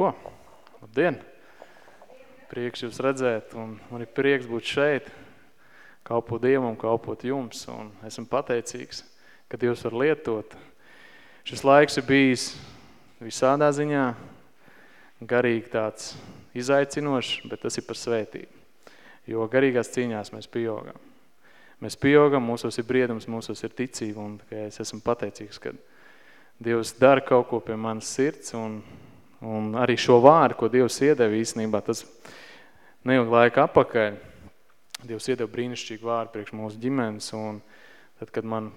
ko? Labdien! Prieks jūs redzēt, un man ir prieks būt šeit, kalpot Dievam, kalpot jums, un esmu pateicīgs, ka Dievs var lietot. Šis laiks ir bijis visādā ziņā, garīgi tāds izaicinošs, bet tas ir par svētību. Jo garīgās cīņās mēs pieaugam. Mēs pieaugam, mūsos ir briedums, mūsos ir ticība, un es esmu pateicīgs, ka Dievs dara kaut ko pie manas sirds, un, un arī šo vārdu, ko Dievs iedeva īstenībā, tas neilgu laiku apakaļ, Dievs iedeva brīnišķīgu vārdu priekš mūsu ģimenes, un tad, kad man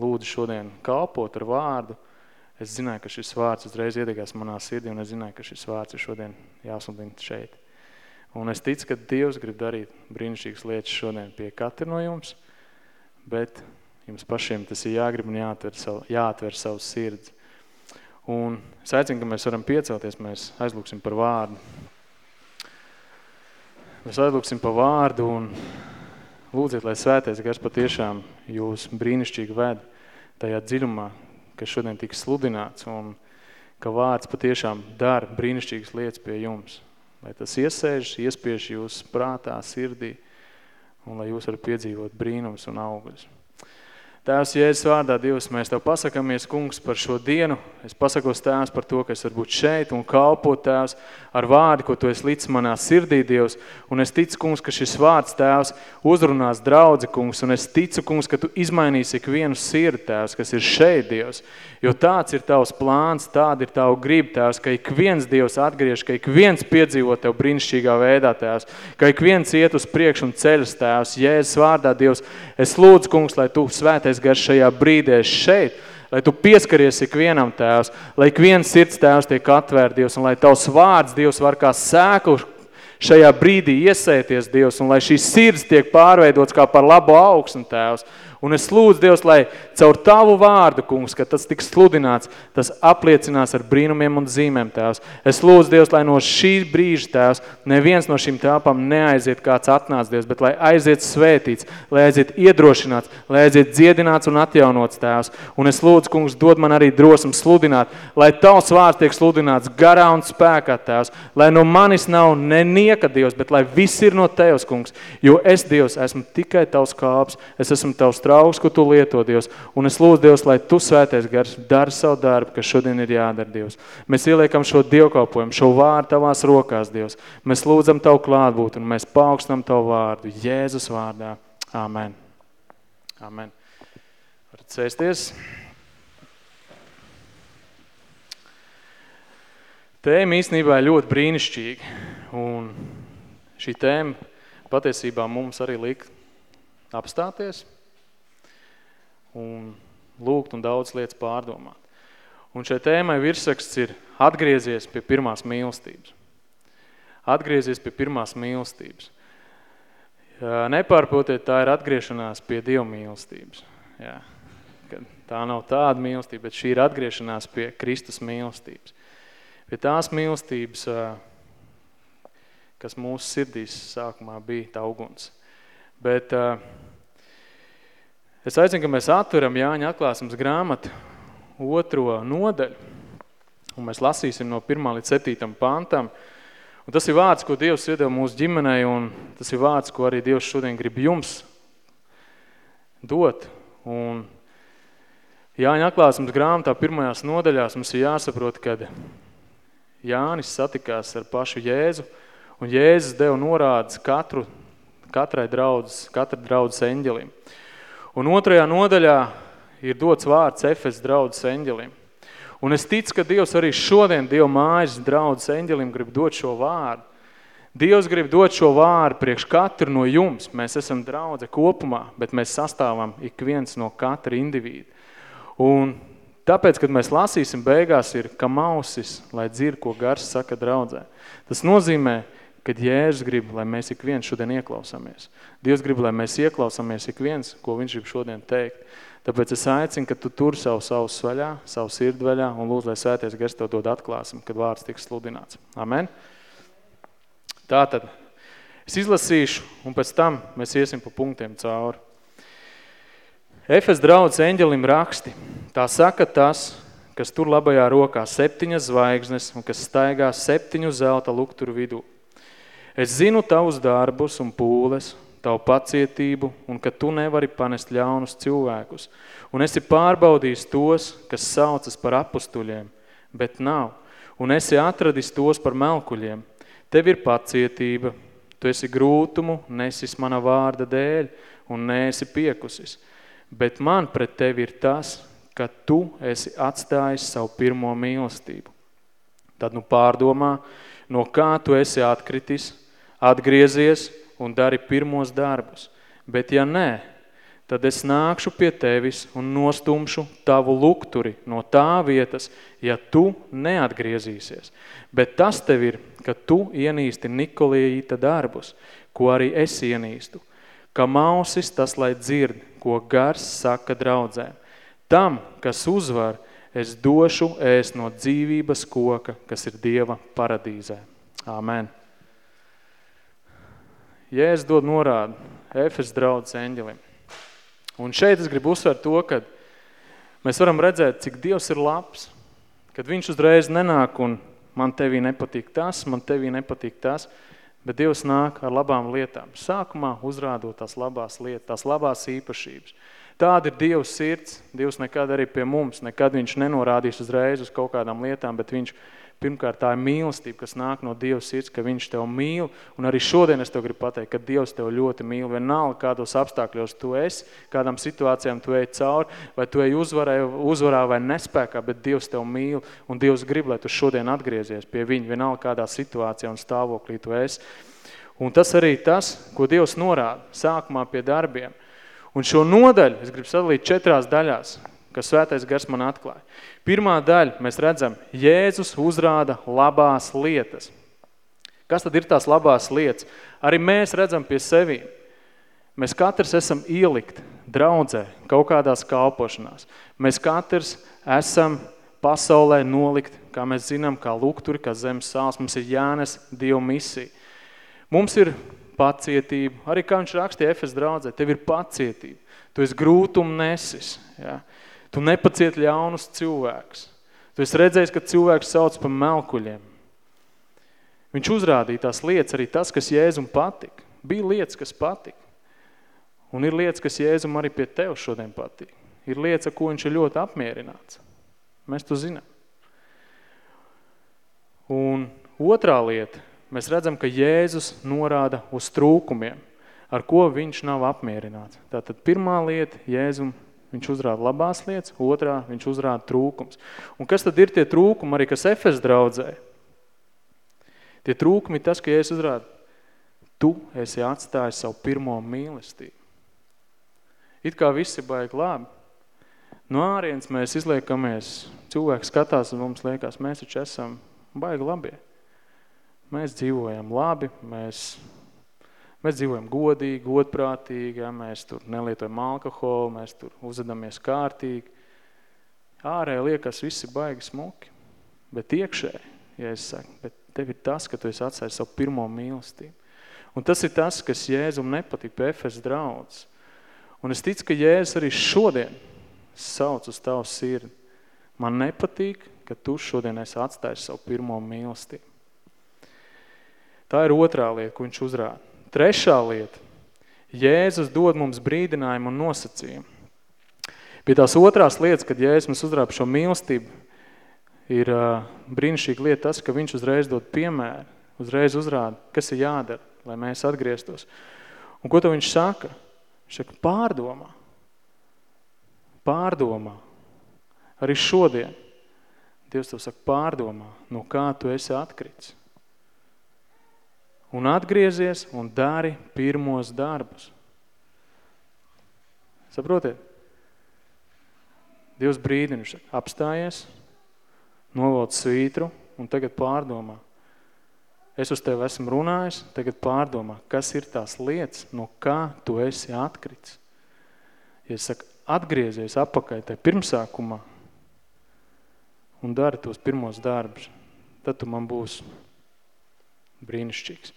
lūdzu šodien kalpot ar vārdu, es zināju, ka šis vārds uzreiz iedegās manā sirdī, un es zināju, ka šis vārds ir šodien jāsludina šeit. Un es ticu, ka Dievs grib darīt brīnišķīgas lietas šodien pie katra no jums, bet Jums pašiem tas ir jāgrib un jāatver savu, jāatver savu sirds. Un es aicinu, ka mēs varam piecelties, mēs aizlūksim par vārdu. Mēs aizlūksim par vārdu un lūdziet, lai svētais gars patiešām jūs brīnišķīgi ved tajā dziļumā, kas šodien tiks sludināts un ka vārds patiešām dara brīnišķīgas lietas pie jums. Lai tas iesēž, iespiež jūs prātā, sirdī un lai jūs varat piedzīvot brīnums un augļus. Tēvs, Jēzus vārdā, Dievs, mēs Tev pasakamies, kungs, par šo dienu. Es pasakos, Tēvs, par to, ka es varu būt šeit un kalpot, Tēvs, ar vārdu, ko Tu esi līdz manā sirdī, Dievs. Un es ticu, kungs, ka šis vārds, Tēvs, uzrunās draudzi, kungs. Un es ticu, kungs, ka Tu izmainīsi ikvienu sirdi, Tēvs, kas ir šeit, Dievs. Jo tāds ir Tavs plāns, tāda ir Tavu grib, Tēvs, ka ik viens Dievs atgriež, ka ik viens piedzīvo Tev brīnišķīgā veidā, Tēvs. Ka ik viens iet uz priekšu un ceļas, Tēvs. Jēzus vārdā, Dievs, es lūdzu, kungs, lai Tu svētais svētais gars šajā brīdē šeit, lai tu pieskaries ikvienam tēvs, lai ik viens sirds tēvs tiek atvērt, Dievs, un lai tavs vārds, Dievs, var kā sēklu šajā brīdī iesēties, Dievs, un lai šīs sirds tiek pārveidots kā par labu augsmu, tēvs, Un es lūdzu, Dievs, lai caur Tavu vārdu, kungs, ka tas tiks sludināts, tas apliecinās ar brīnumiem un zīmēm, Tēvs. Es lūdzu, Dievs, lai no šī brīža, Tēvs, neviens no šīm telpām neaiziet kāds atnāc, Dievs, bet lai aiziet svētīts, lai aiziet iedrošināts, lai aiziet dziedināts un atjaunots, Tēvs. Un es lūdzu, kungs, dod man arī drosmu sludināt, lai Tavs vārds tiek sludināts garā un spēkā, Tēvs, lai no manis nav nenieka, Dievs, bet lai viss ir no Tevs, kungs, jo es, Dievs, esmu tikai Tavs kāps, es esmu Tavs trauks, ko Tu lieto, Dievs. Un es lūdzu, Dievs, lai Tu svētais gars dara savu darbu, kas šodien ir jādara, Dievs. Mēs ieliekam šo dievkalpojumu, šo vārdu Tavās rokās, Dievs. Mēs lūdzam Tavu klātbūt un mēs paaugstam Tavu vārdu Jēzus vārdā. Amen. Amen. Varat sēsties. Tēma īstenībā ļoti brīnišķīga, un šī tēma patiesībā mums arī lika apstāties – un lūgt un daudz lietas pārdomāt. Un šai tēmai virsraksts ir atgriezies pie pirmās mīlestības. Atgriezies pie pirmās mīlestības. Nepārprotiet, tā ir atgriešanās pie Dieva mīlestības. Jā. Tā nav tāda mīlestība, bet šī ir atgriešanās pie Kristus mīlestības. Pie tās mīlestības, kas mūsu sirdīs sākumā bija tā uguns. Bet uh, Es aicinu, ka mēs atveram Jāņa atklāsums grāmatu otro nodaļu, un mēs lasīsim no 1. līdz 7. pantam. Un tas ir vārds, ko Dievs iedeva mūsu ģimenei, un tas ir vārds, ko arī Dievs šodien grib jums dot. Un Jāņa atklāsums grāmatā pirmajās nodaļās mums ir jāsaprot, kad Jānis satikās ar pašu Jēzu, un Jēzus deva norādes katru, katrai draudzes, katra draudzes eņģelim. Un otrajā nodaļā ir dots vārds Efes draudzes eņģelim. Un es ticu, ka Dievs arī šodien Dieva mājas draudzes eņģelim grib dot šo vārdu. Dievs grib dot šo vārdu priekš katru no jums. Mēs esam draudze kopumā, bet mēs sastāvam ik viens no katra indivīda. Un tāpēc, kad mēs lasīsim, beigās ir kamausis, lai dzir, ko gars saka draudzē. Tas nozīmē, kad Jēzus grib, lai mēs ik viens šodien ieklausāmies. Dievs grib, lai mēs ieklausāmies ik viens, ko viņš grib šodien teikt. Tāpēc es aicinu, ka tu tur savu savu svaļā, savu sirdu vaļā un lūdzu, lai svēties gars tev dod atklāsim, kad vārds tiks sludināts. Amen. Tātad, es izlasīšu un pēc tam mēs iesim pa punktiem cauri. Efes draudz eņģelim raksti. Tā saka tas, kas tur labajā rokā septiņas zvaigznes un kas staigā septiņu zelta lukturu vidū. Es zinu tavus darbus un pūles, tavu pacietību un ka tu nevari panest ļaunus cilvēkus. Un esi pārbaudījis tos, kas saucas par apustuļiem, bet nav. Un esi atradis tos par melkuļiem. Tev ir pacietība, tu esi grūtumu, nesis mana vārda dēļ un neesi piekusis. Bet man pret tevi ir tas, ka tu esi atstājis savu pirmo mīlestību. Tad nu pārdomā, no kā tu esi atkritis, atgriezies un dari pirmos darbus. Bet ja nē, tad es nākšu pie tevis un nostumšu tavu lukturi no tā vietas, ja tu neatgriezīsies. Bet tas tev ir, ka tu ienīsti Nikolīta darbus, ko arī es ienīstu. Ka mausis tas, lai dzird, ko gars saka draudzēm. Tam, kas uzvar, es došu ēst no dzīvības koka, kas ir Dieva paradīzē. Āmen. Jēzus dod norādu Efes draudzes eņģelim. Un šeit es gribu uzsvērt to, ka mēs varam redzēt, cik Dievs ir labs, kad viņš uzreiz nenāk un man tevī nepatīk tas, man tevī nepatīk tas, bet Dievs nāk ar labām lietām. Sākumā uzrādot tās labās lietas, tās labās īpašības. Tāda ir Dieva sirds. Dievs nekad arī pie mums, nekad viņš nenorādīs uzreiz uz kaut kādām lietām, bet viņš Pirmkārt, tā ir mīlestība, kas nāk no Dieva sirds, ka viņš tev mīl. Un arī šodien es tev gribu pateikt, ka Dievs tev ļoti mīl. Vienalga, kādos apstākļos tu esi, kādām situācijām tu ej cauri, vai tu ej uzvarē, uzvarā vai nespēkā, bet Dievs tev mīl. Un Dievs grib, lai tu šodien atgriezies pie viņa, vienalga, kādā situācijā un stāvoklī tu esi. Un tas arī tas, ko Dievs norāda sākumā pie darbiem. Un šo nodaļu es gribu sadalīt četrās daļās kas svētais gars man atklāja. Pirmā daļa, mēs redzam, Jēzus uzrāda labās lietas. Kas tad ir tās labās lietas? Arī mēs redzam pie sevīm. Mēs katrs esam ielikt draudzē, kaut kādās kalpošanās. Mēs katrs esam pasaulē nolikt, kā mēs zinām, kā lukturi, kā zemes sāls. Mums ir jānes Dievu misija. Mums ir pacietība. Arī kā viņš rakstīja Efes draudzē, tev ir pacietība. Tu esi grūtumu nesis. Ja? Tu nepaciet ļaunus cilvēkus. Tu esi redzējis, ka cilvēks sauc par melkuļiem. Viņš uzrādīja tās lietas, arī tas, kas Jēzum patika. Bija lietas, kas patika. Un ir lietas, kas Jēzum arī pie tev šodien patīk. Ir lietas, ar ko viņš ir ļoti apmierināts. Mēs to zinām. Un otrā lieta, mēs redzam, ka Jēzus norāda uz trūkumiem, ar ko viņš nav apmierināts. Tātad pirmā lieta, Jēzum Viņš uzrāda labās lietas, otrā viņš uzrāda trūkums. Un kas tad ir tie trūkumi arī, kas Efes draudzē? Tie trūkumi tas, ka Jēzus uzrāda, tu esi atstājis savu pirmo mīlestību. It kā visi baigi labi. No ārienes mēs izliekamies, cilvēks skatās un mums liekas, mēs taču esam baigi labie. Mēs dzīvojam labi, mēs Mēs dzīvojam godīgi, godprātīgi, ja, mēs tur nelietojam alkoholu, mēs tur uzvedamies kārtīgi. Ārēji liekas visi baigi smuki, bet iekšēji, ja es saku, bet tev ir tas, ka tu esi atstājis savu pirmo mīlestību. Un tas ir tas, kas Jēzum nepatīk pie Efes draudz. Un es ticu, ka Jēzus arī šodien sauc uz tavu sirdi. Man nepatīk, ka tu šodien esi atstājis savu pirmo mīlestību. Tā ir otrā lieta, ko viņš uzrāda. Trešā lieta. Jēzus dod mums brīdinājumu un nosacījumu. Pie tās otrās lietas, kad Jēzus mums uzrāpa šo mīlestību, ir uh, brīnišķīga lieta tas, ka viņš uzreiz dod piemēru, uzreiz uzrāda, kas ir jādara, lai mēs atgrieztos. Un ko to viņš saka? Viņš saka, pārdomā. Pārdomā. Arī šodien. Dievs tev saka, pārdomā, no kā tu esi atkrits un atgriezies un dari pirmos darbus. Saprotiet? Dievs brīdina, viņš apstājies, novalc svītru un tagad pārdomā. Es uz tevi esmu runājis, tagad pārdomā, kas ir tās lietas, no kā tu esi atkrits. Ja es saku, atgriezies apakaļ tai pirmsākumā un dari tos pirmos darbus, tad tu man būs brīnišķīgs.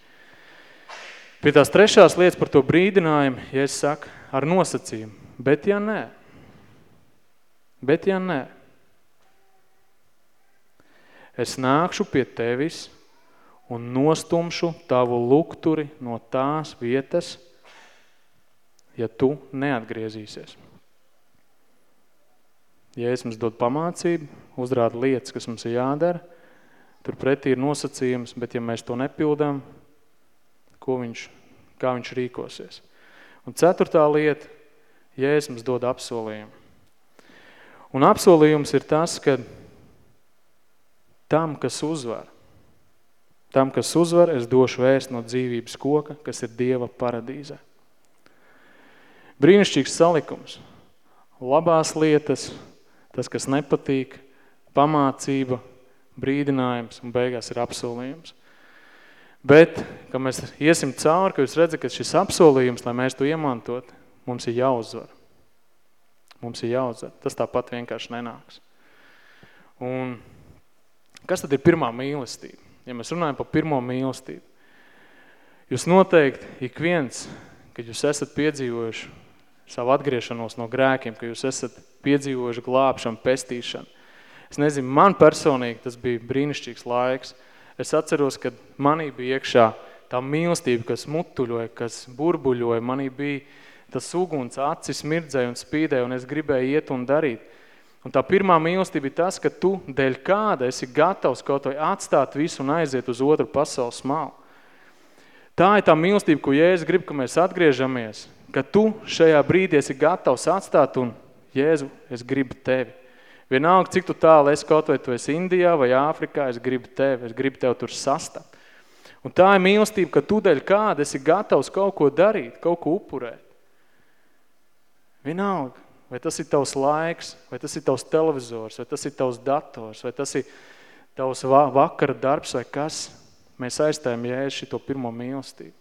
Pie tās trešās lietas par to brīdinājumu, ja es saku, ar nosacījumu, bet ja nē, bet ja nē, es nākšu pie tevis un nostumšu tavu lukturi no tās vietas, ja tu neatgriezīsies. Jēzus mums dod pamācību, uzrāda lietas, kas mums ir jādara, tur pretī ir nosacījums, bet ja mēs to nepildām, ko viņš, kā viņš rīkosies. Un ceturtā lieta, Jēzus mums dod apsolījumu. Un apsolījums ir tas, ka tam, kas uzvar, tam, kas uzvar, es došu vēst no dzīvības koka, kas ir Dieva paradīzē. Brīnišķīgs salikums. Labās lietas, tas, kas nepatīk, pamācība, brīdinājums un beigās ir apsolījums. Bet, kad mēs iesim cauri, ka jūs redzat, ka šis apsolījums, lai mēs to iemantot, mums ir jāuzvar. Mums ir jāuzvar. Tas tāpat vienkārši nenāks. Un kas tad ir pirmā mīlestība? Ja mēs runājam par pirmo mīlestību, jūs noteikti ik viens, kad jūs esat piedzīvojuši savu atgriešanos no grēkiem, ka jūs esat piedzīvojuši glābšanu, pestīšanu. Es nezinu, man personīgi tas bija brīnišķīgs laiks. Es atceros, kad manī bija iekšā tā mīlestība, kas mutuļoja, kas burbuļoja, manī bija tas uguns, acis mirdzēja un spīdēja, un es gribēju iet un darīt. Un tā pirmā mīlestība ir tas, ka tu dēļ kāda esi gatavs kaut vai atstāt visu un aiziet uz otru pasaules malu. Tā ir tā mīlestība, ko Jēzus grib, ka mēs atgriežamies, ka tu šajā brīdī esi gatavs atstāt un Jēzu, es gribu tevi. Vienalga, cik tu tālu esi kaut vai tu esi Indijā vai Āfrikā, es gribu tevi, es gribu tevi tur sastapt. Un tā ir mīlestība, ka tu dēļ kāda esi gatavs kaut ko darīt, kaut ko upurēt. Vienalga, vai tas ir tavs laiks, vai tas ir tavs televizors, vai tas ir tavs dators, vai tas ir tavs vakara darbs, vai kas, mēs aizstājam Jēzu šito pirmo mīlestību.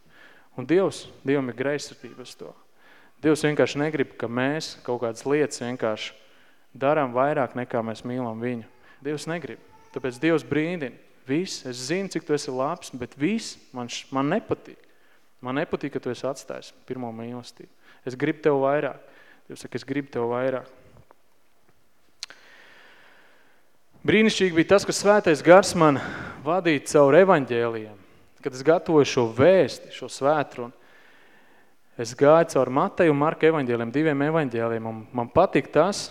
Un Dievs, Dievam ir greizsirdības to. Dievs vienkārši negrib, ka mēs kaut kādas lietas vienkārši darām vairāk nekā mēs mīlam viņu. Dievs negrib. Tāpēc Dievs brīdina. Viss, es zinu, cik tu esi labs, bet viss man, man nepatīk. Man nepatīk, ka tu esi atstājis pirmo mīlestību. Es gribu tev vairāk. Dievs saka, es gribu tev vairāk. Brīnišķīgi bija tas, ka svētais gars man vadīja caur evaņģēlijiem kad es gatavoju šo vēsti, šo svētrunu, es gāju caur Mateju un Marka evaņģēliem, diviem evaņģēliem, un man patīk tas,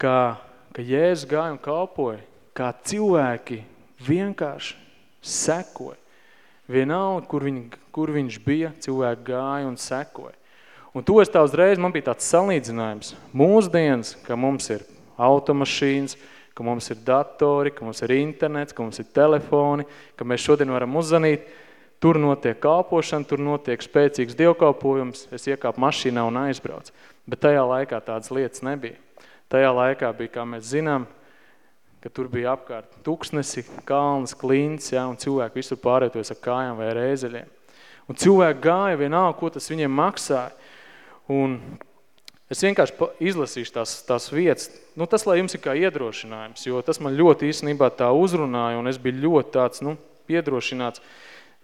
ka, ka Jēzus gāja un kalpoja, kā cilvēki vienkārši sekoja. Vienalga, kur, viņ, kur viņš bija, cilvēki gāja un sekoja. Un to es tā uzreiz, man bija tāds salīdzinājums. Mūsdienas, ka mums ir automašīnas, ka mums ir datori, ka mums ir internets, ka mums ir telefoni, ka mēs šodien varam uzzanīt, tur notiek kalpošana, tur notiek spēcīgs dievkalpojums, es iekāpu mašīnā un aizbraucu. Bet tajā laikā tādas lietas nebija. Tajā laikā bija, kā mēs zinām, ka tur bija apkārt tuksnesi, kalnas, klints, ja, un cilvēki visur pārētojas ar kājām vai rēzeļiem. Un cilvēki gāja vienalga, ko tas viņiem maksāja. Un Es vienkārši izlasīšu tās, tās vietas, nu tas, lai jums ir kā iedrošinājums, jo tas man ļoti īstenībā tā uzrunāja, un es biju ļoti tāds, nu, piedrošināts.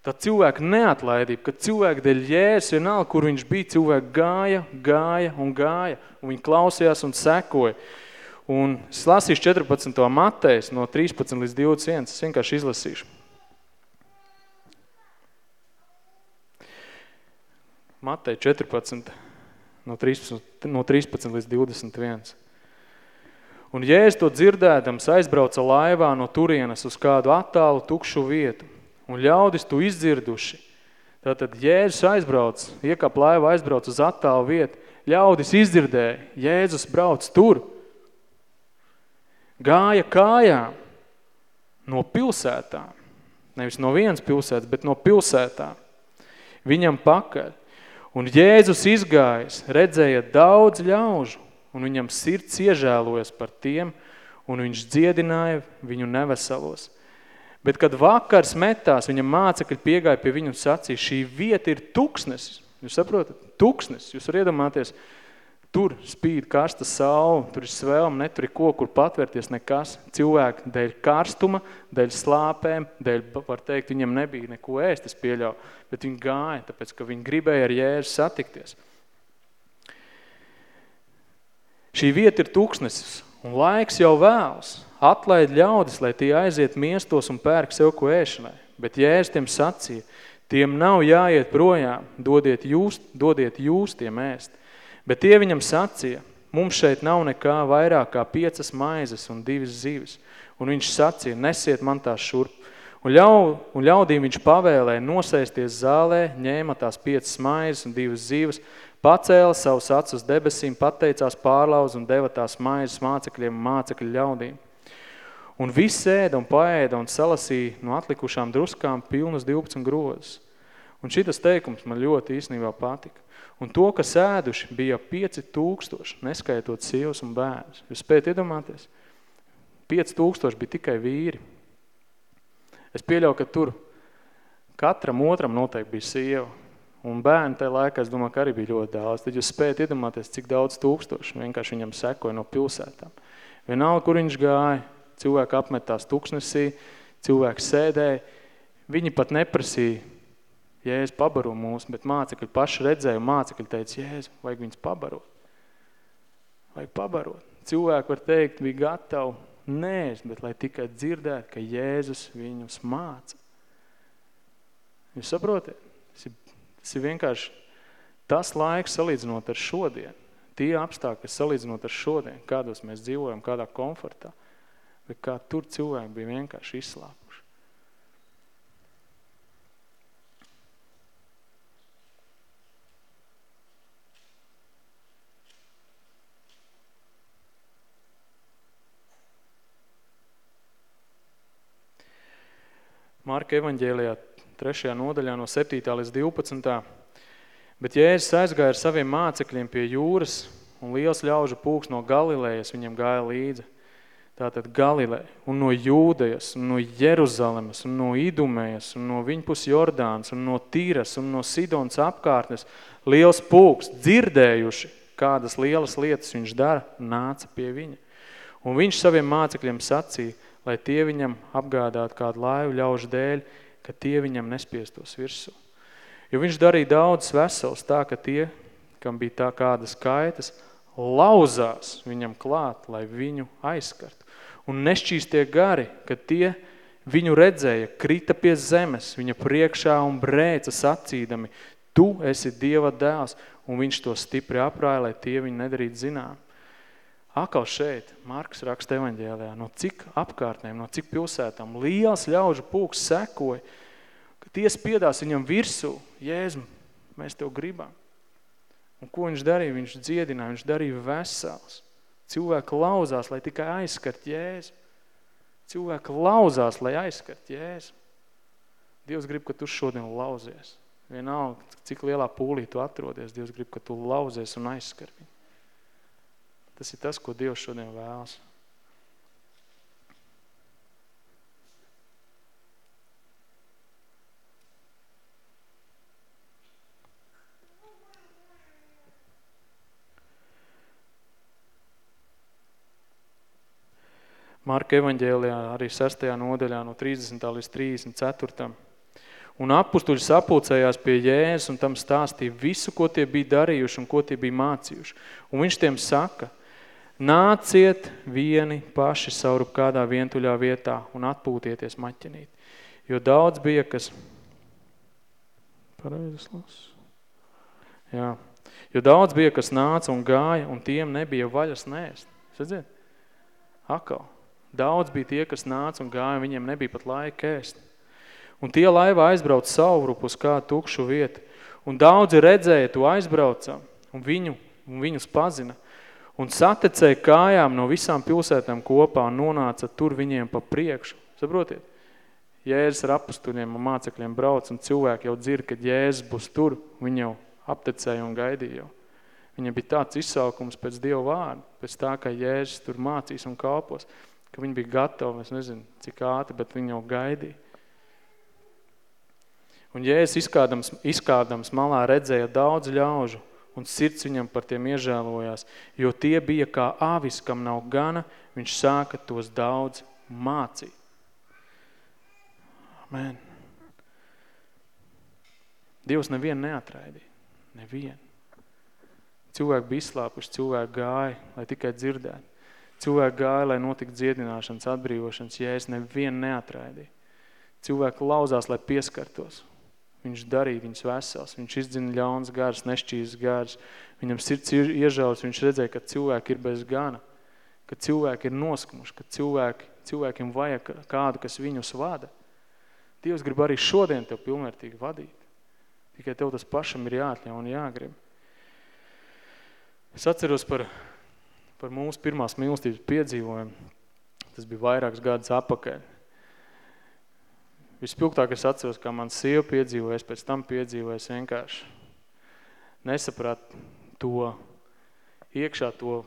Tā cilvēka neatlaidība, ka cilvēki dēļ jēs vienalga, kur viņš bija, cilvēki gāja, gāja un gāja, un viņi klausījās un sekoja. Un es lasīšu 14. matēs no 13 līdz 21, es vienkārši izlasīšu. Matei 14 no 13, no 13 līdz 21. Un Jēzus to dzirdēdams aizbrauca laivā no turienes uz kādu attālu tukšu vietu, un ļaudis to izdzirduši. Tātad Jēzus aizbrauc, iekāp laiva aizbrauc uz attālu vietu, ļaudis izdzirdēja, Jēzus brauc tur, gāja kājām no pilsētām, nevis no vienas pilsētas, bet no pilsētām, viņam pakaļ. Un Jēzus izgājis, redzēja daudz ļaužu, un viņam sirds iežēlojas par tiem, un viņš dziedināja viņu neveselos. Bet, kad vakars metās, viņa mācekļi piegāja pie viņu un sacīja, šī vieta ir tuksnesis. Jūs saprotat? Tuksnesis. Jūs var iedomāties, Tur spīd karsta saule, tur ir svēlma, netur ir ko, kur patvērties nekas. Cilvēki dēļ karstuma, dēļ slāpēm, dēļ, var teikt, viņam nebija neko ēst, es pieļauju, bet viņi gāja, tāpēc, ka viņi gribēja ar Jēzu satikties. Šī vieta ir tūkstnesis, Un laiks jau vēls, atlaid ļaudis, lai tie aiziet miestos un pērk sev ko ēšanai. Bet Jēzus tiem sacīja, tiem nav jāiet projām, dodiet jūs, dodiet jūs tiem ēst. Bet tie viņam sacīja, mums šeit nav nekā vairāk kā piecas maizes un divas zivis. Un viņš sacīja, nesiet man tās šurp. Un, ļau, un ļaudīm viņš pavēlēja nosēsties zālē, ņēma tās piecas maizes un divas zivas, pacēla savus acus debesīm, pateicās pārlauz un deva tās maizes mācekļiem un mācekļu ļaudīm. Un viss ēda un paēda un salasīja no atlikušām druskām pilnus 12 grozus. Un šitas teikums man ļoti īstenībā patika. Un to, kas ēduši, bija 5000, neskaitot sievas un bērnus. Jūs spējat iedomāties? 5000 bija tikai vīri. Es pieļauju, ka tur katram otram noteikti bija sieva. Un bērni tajā laikā, es domāju, ka arī bija ļoti daudz. Tad jūs spējat iedomāties, cik daudz tūkstoši vienkārši viņam sekoja no pilsētām. Vienalga, kur viņš gāja, cilvēki apmetās tuksnesī, cilvēki sēdēja, viņi pat neprasīja, Jēzus pabaro mūs, bet mācekļi paši redzēja, mācekļi teica, Jēzu, vajag viņus pabarot. Vajag pabarot. Cilvēki var teikt, bija gatavi nēst, bet lai tikai dzirdētu, ka Jēzus viņus māca. Jūs saprotiet? Tas ir, tas ir vienkārši tas laiks salīdzinot ar šodien. Tie apstākļi, salīdzinot ar šodien, kādos mēs dzīvojam, kādā komfortā – bet kā tur cilvēki bija vienkārši izslāpuši. Marka evaņģēlijā 3. nodaļā no 7. līdz 12. Bet Jēzus aizgāja ar saviem mācekļiem pie jūras, un liels ļaužu pūks no Galilejas viņam gāja līdzi tātad Galilē, un no Jūdejas, un no Jeruzalemes, un no Idumējas, un no viņpus Jordāns, un no Tīras, un no Sidons apkārtnes, liels pūks, dzirdējuši, kādas lielas lietas viņš dara, nāca pie viņa. Un viņš saviem mācekļiem sacīja, lai tie viņam apgādātu kādu laivu ļaužu dēļ, ka tie viņam nespiestos virsū. Jo viņš darīja daudz vesels tā, ka tie, kam bija tā kādas kaitas, lauzās viņam klāt, lai viņu aizskart un nešķīstie gari, kad tie viņu redzēja, krita pie zemes, viņa priekšā un brēca sacīdami, tu esi Dieva dēls, un viņš to stipri aprāja, lai tie viņu nedarītu zinām. Akal šeit, Marks raksta evaņģēlijā, no cik apkārtnēm, no cik pilsētām liels ļaužu pūks sekoja, ka tie spiedās viņam virsū, Jēzum, mēs tev gribam. Un ko viņš darīja? Viņš dziedināja, viņš darīja vesels. Cilvēki lauzās, lai tikai aizskart Jēzu. Cilvēki lauzās, lai aizskart Jēzu. Dievs grib, ka tu šodien lauzies. Vienalga, cik lielā pūlī tu atrodies, Dievs grib, ka tu lauzies un aizskar viņu. Tas ir tas, ko Dievs šodien vēlas. Marka evaņģēlijā arī 6. nodaļā no 30. līdz 34. Un apustuļi sapulcējās pie Jēzus un tam stāstīja visu, ko tie bija darījuši un ko tie bija mācījuši. Un viņš tiem saka, nāciet vieni paši saurup kādā vientuļā vietā un atpūtieties maķenīt. Jo daudz bija, kas... Pareizes las. Jā. Jo daudz bija, kas nāca un gāja, un tiem nebija vaļas nēst. Sadziet? Akal. Daudz bija tie, kas nāca un gāja, viņiem nebija pat laika ēst. Un tie laivā aizbrauc savrupu uz kādu tukšu vietu. Un daudzi redzēja to aizbraucam un, viņu, un viņus pazina. Un satecēja kājām no visām pilsētām kopā un nonāca tur viņiem pa priekšu. Saprotiet? Jēzus ar apustuļiem un mācekļiem brauc un cilvēki jau dzird, ka Jēzus būs tur. Viņi jau aptecēja un gaidīja jau. Viņam bija tāds izsaukums pēc Dieva vārda, pēc tā, ka Jēzus tur mācīs un kalpos ka viņi bija gatavi, es nezinu, cik ātri, bet viņi jau gaidīja. Un Jēzus izkādams, izkādams malā redzēja daudz ļaužu, un sirds viņam par tiem iežēlojās, jo tie bija kā āvis, kam nav gana, viņš sāka tos daudz mācīt. Amen. Dievs nevienu neatraidīja. Nevienu. Cilvēki bija izslāpuši, cilvēki gāja, lai tikai dzirdētu. Cilvēki gāja, lai notika dziedināšanas, atbrīvošanas, Jēzus nevienu neatraidīja. Cilvēki lauzās, lai pieskartos. Viņš darīja viņus vesels, viņš izdzina ļauns gars, nešķīs gars, viņam sirds iežauts, viņš redzēja, ka cilvēki ir bez gana, ka cilvēki ir noskumuši, ka cilvēki, cilvēkiem vajag kādu, kas viņus vada. Dievs grib arī šodien tev pilnvērtīgi vadīt. Tikai tev tas pašam ir jāatļauj un jāgrib. Es atceros par, par mūsu pirmās mīlestības piedzīvojumu. Tas bija vairākas gadus apakaļ. Vispilgtāk es atceros, kā man sieva piedzīvoja, es pēc tam piedzīvoju, es vienkārši nesapratu to iekšā to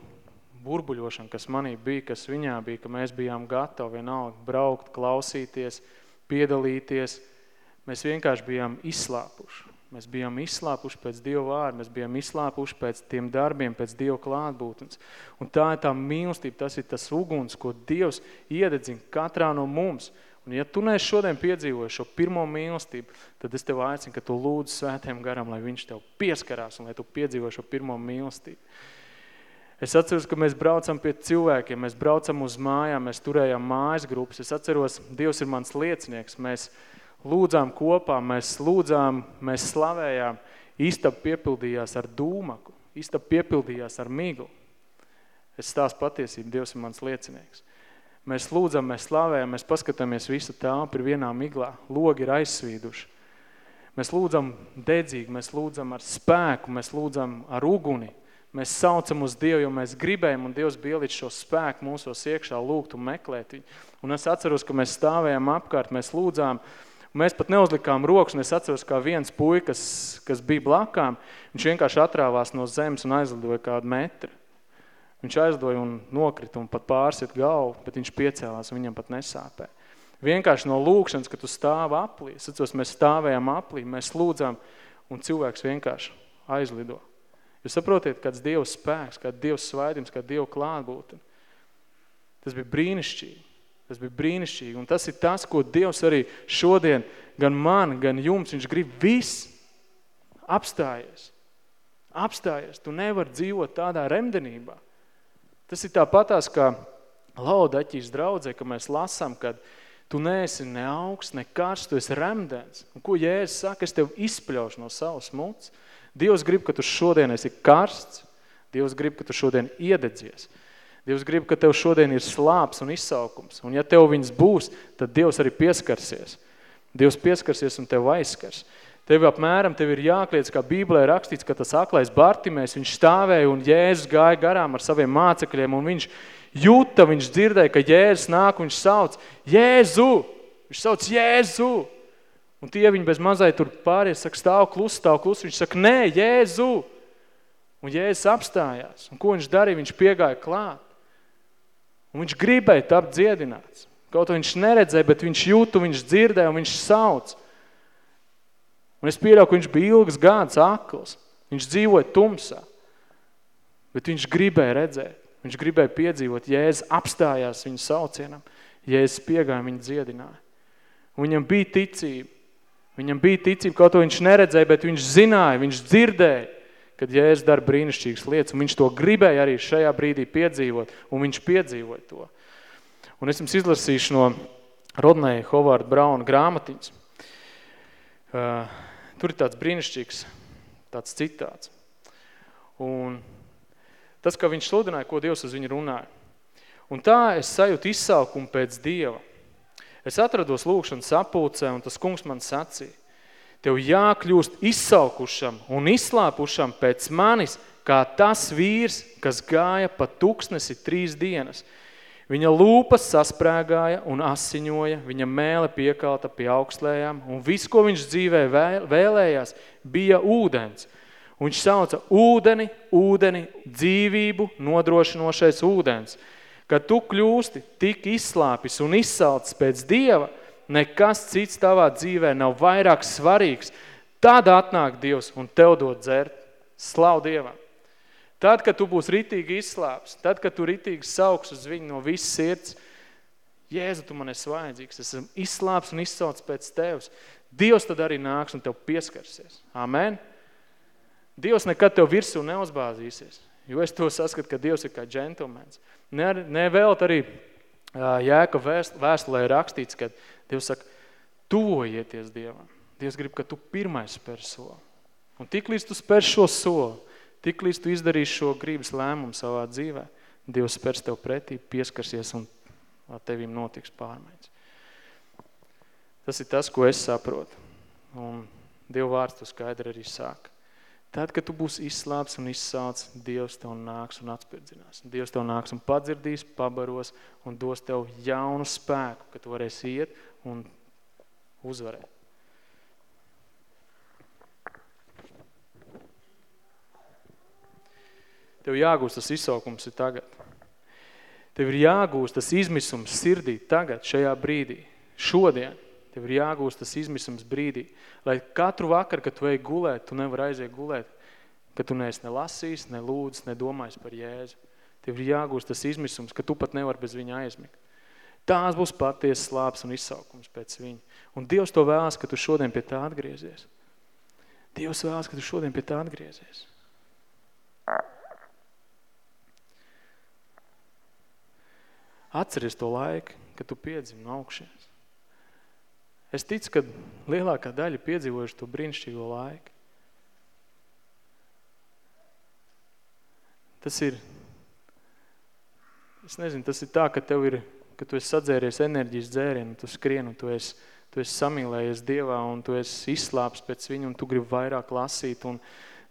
burbuļošanu, kas manī bija, kas viņā bija, ka mēs bijām gatavi vienalga braukt, klausīties, piedalīties. Mēs vienkārši bijām izslāpuši. Mēs bijām izslāpuši pēc Dieva vārda, mēs bijām izslāpuši pēc tiem darbiem, pēc Dieva klātbūtnes. Un tā ir tā mīlestība, tas ir tas uguns, ko Dievs iededzina katrā no mums. Un ja tu neesi šodien piedzīvoji šo pirmo mīlestību, tad es tev aicinu, ka tu lūdzu svētiem garam, lai viņš tev pieskarās un lai tu piedzīvo šo pirmo mīlestību. Es atceros, ka mēs braucam pie cilvēkiem, mēs braucam uz mājām, mēs turējām mājas grupas. Es atceros, Dievs ir mans liecinieks, mēs lūdzām kopā, mēs lūdzām, mēs slavējām, istaba piepildījās ar dūmaku, istaba piepildījās ar miglu. Es stāstu patiesību, Dievs ir mans liecinieks. Mēs lūdzam, mēs slavējam, mēs paskatāmies visu telpu ir vienā miglā, logi ir aizsvīduši. Mēs lūdzam dedzīgi, mēs lūdzam ar spēku, mēs lūdzam ar uguni, mēs saucam uz Dievu, jo mēs gribējam, un Dievs bija ielicis šo spēku mūsos iekšā lūgt un meklēt viņu. Un es atceros, ka mēs stāvējām apkārt, mēs lūdzām, Mēs pat neuzlikām rokas, un es atceros, kā viens puika, kas, kas bija blakām, viņš vienkārši atrāvās no zemes un aizlidoja kādu metru. Viņš aizlidoja un nokrita un pat pārsit galvu, bet viņš piecēlās un viņam pat nesāpē. Vienkārši no lūkšanas, kad tu stāvi aplī, es atceros, mēs stāvējām aplī, mēs lūdzām, un cilvēks vienkārši aizlido. Jūs saprotiet, kāds Dieva spēks, kāds Dieva svaidījums, kāds Dieva klātbūtne. Tas bija brīnišķīgi. Tas bija brīnišķīgi, un tas ir tas, ko Dievs arī šodien gan man, gan jums, viņš grib viss apstājies. Apstājies. Tu nevar dzīvot tādā remdenībā. Tas ir tāpatās, kā laudaķīs draudzē, ka mēs lasām, kad tu neesi ne augsts, ne karsts, tu esi remdens. Un ko Jēzus saka, es tev izpļaušu no savas muts. Dievs grib, ka tu šodien esi karsts. Dievs grib, ka tu šodien iededzies. Dievs grib, ka tev šodien ir slāps un izsaukums. Un ja tev viņas būs, tad Dievs arī pieskarsies. Dievs pieskarsies un tev aizskars. Tev apmēram tev ir jākliedz, kā Bībelē rakstīts, ka tas aklais Bartimēs, viņš stāvēja un Jēzus gāja garām ar saviem mācekļiem un viņš jūta, viņš dzirdēja, ka Jēzus nāk un viņš sauc Jēzu! Viņš sauc Jēzu! Un tie viņi bez mazai tur pāries, saka, stāv klus, stāv klus. Viņš saka, nē, Jēzu! Un Jēzus apstājās. Un ko viņš darīja? Viņš piegāja klāt. Un viņš gribēja tapt dziedināts. Kaut viņš neredzēja, bet viņš jūtu, viņš dzirdēja un viņš sauc. Un es pieļauju, ka viņš bija ilgas gads akls. Viņš dzīvoja tumsā. Bet viņš gribēja redzēt. Viņš gribēja piedzīvot. Jēzus apstājās viņu saucienam. Jēzus piegāja viņu dziedināja. Un viņam bija ticība. Viņam bija ticība, kaut to viņš neredzēja, bet viņš zināja, viņš dzirdēja kad Jēzus dara brīnišķīgas lietas, un viņš to gribēja arī šajā brīdī piedzīvot, un viņš piedzīvoja to. Un es jums izlasīšu no Rodnēja Hovārda Brauna grāmatiņas. Uh, tur ir tāds brīnišķīgs tāds citāts. Un tas, ka viņš sludināja, ko Dievs uz viņu runāja. Un tā es sajūtu izsaukumu pēc Dieva. Es atrados lūkšanas sapulcē, un tas kungs man sacīja, Tev jākļūst izsaukušam un izslāpušam pēc manis, kā tas vīrs, kas gāja pa tuksnesi trīs dienas. Viņa lūpas sasprēgāja un asiņoja, viņa mēle piekalta pie augstlējām, un viss, ko viņš dzīvē vēlējās, bija ūdens. Viņš sauca ūdeni, ūdeni, dzīvību nodrošinošais ūdens. Kad tu kļūsti tik izslāpis un izsalcis pēc Dieva, nekas cits tavā dzīvē nav vairāk svarīgs, tad atnāk Dievs un tev dod dzert. Slav Dievam! Tad, kad tu būs ritīgi izslāps, tad, kad tu ritīgi sauks uz viņu no visas sirds, Jēzu, tu man esi vajadzīgs, es esmu izslāps un izsauc pēc tevs. Dievs tad arī nāks un tev pieskarsies. Amen. Dievs nekad tev virsū neuzbāzīsies. Jo es to saskatu, ka Dievs ir kā džentlmens. Ne, ne vēlt arī Jēka vēstulē rakstīts, ka Dievs saka, tuvojieties Dievam. Dievs grib, ka tu pirmais spēr soli. Un tik līdz tu spēr šo soli, tik līdz tu izdarīsi šo gribas lēmumu savā dzīvē, Dievs spērs tev pretī, pieskarsies un tevīm notiks pārmaiņas. Tas ir tas, ko es saprotu. Un Dieva vārds tu skaidri arī sāka. Tad, kad tu būsi izslāps un izsāc, Dievs tev nāks un atspirdzinās. Dievs tev nāks un padzirdīs, pabaros un dos tev jaunu spēku, ka tu varēsi iet un uzvarēt. Tev jāgūst tas izsaukums ir tagad. Tev ir jāgūst tas izmisums sirdī tagad, šajā brīdī, šodien. Tev ir jāgūst tas izmisums brīdī, lai katru vakaru, kad tu ej gulēt, tu nevar aiziet gulēt, ka tu neesi ne lasījis, ne lūdz, ne domājis par Jēzu. Tev ir jāgūst tas izmisums, ka tu pat nevar bez viņa aizmigt. Tās būs patiesas slāps un izsaukums pēc viņa. Un Dievs to vēlas, ka tu šodien pie tā atgriezies. Dievs vēlas, ka tu šodien pie tā atgriezies. Atceries to laiku, kad tu piedzimi no augšienes. Es ticu, ka lielākā daļa piedzīvojuši to brīnišķīgo laiku. Tas ir, es nezinu, tas ir tā, ka tev ir, ka tu esi sadzēries enerģijas dzērienu, tu skrien un tu esi, tu esi samīlējies Dievā un tu esi izslāps pēc viņu un tu gribi vairāk lasīt un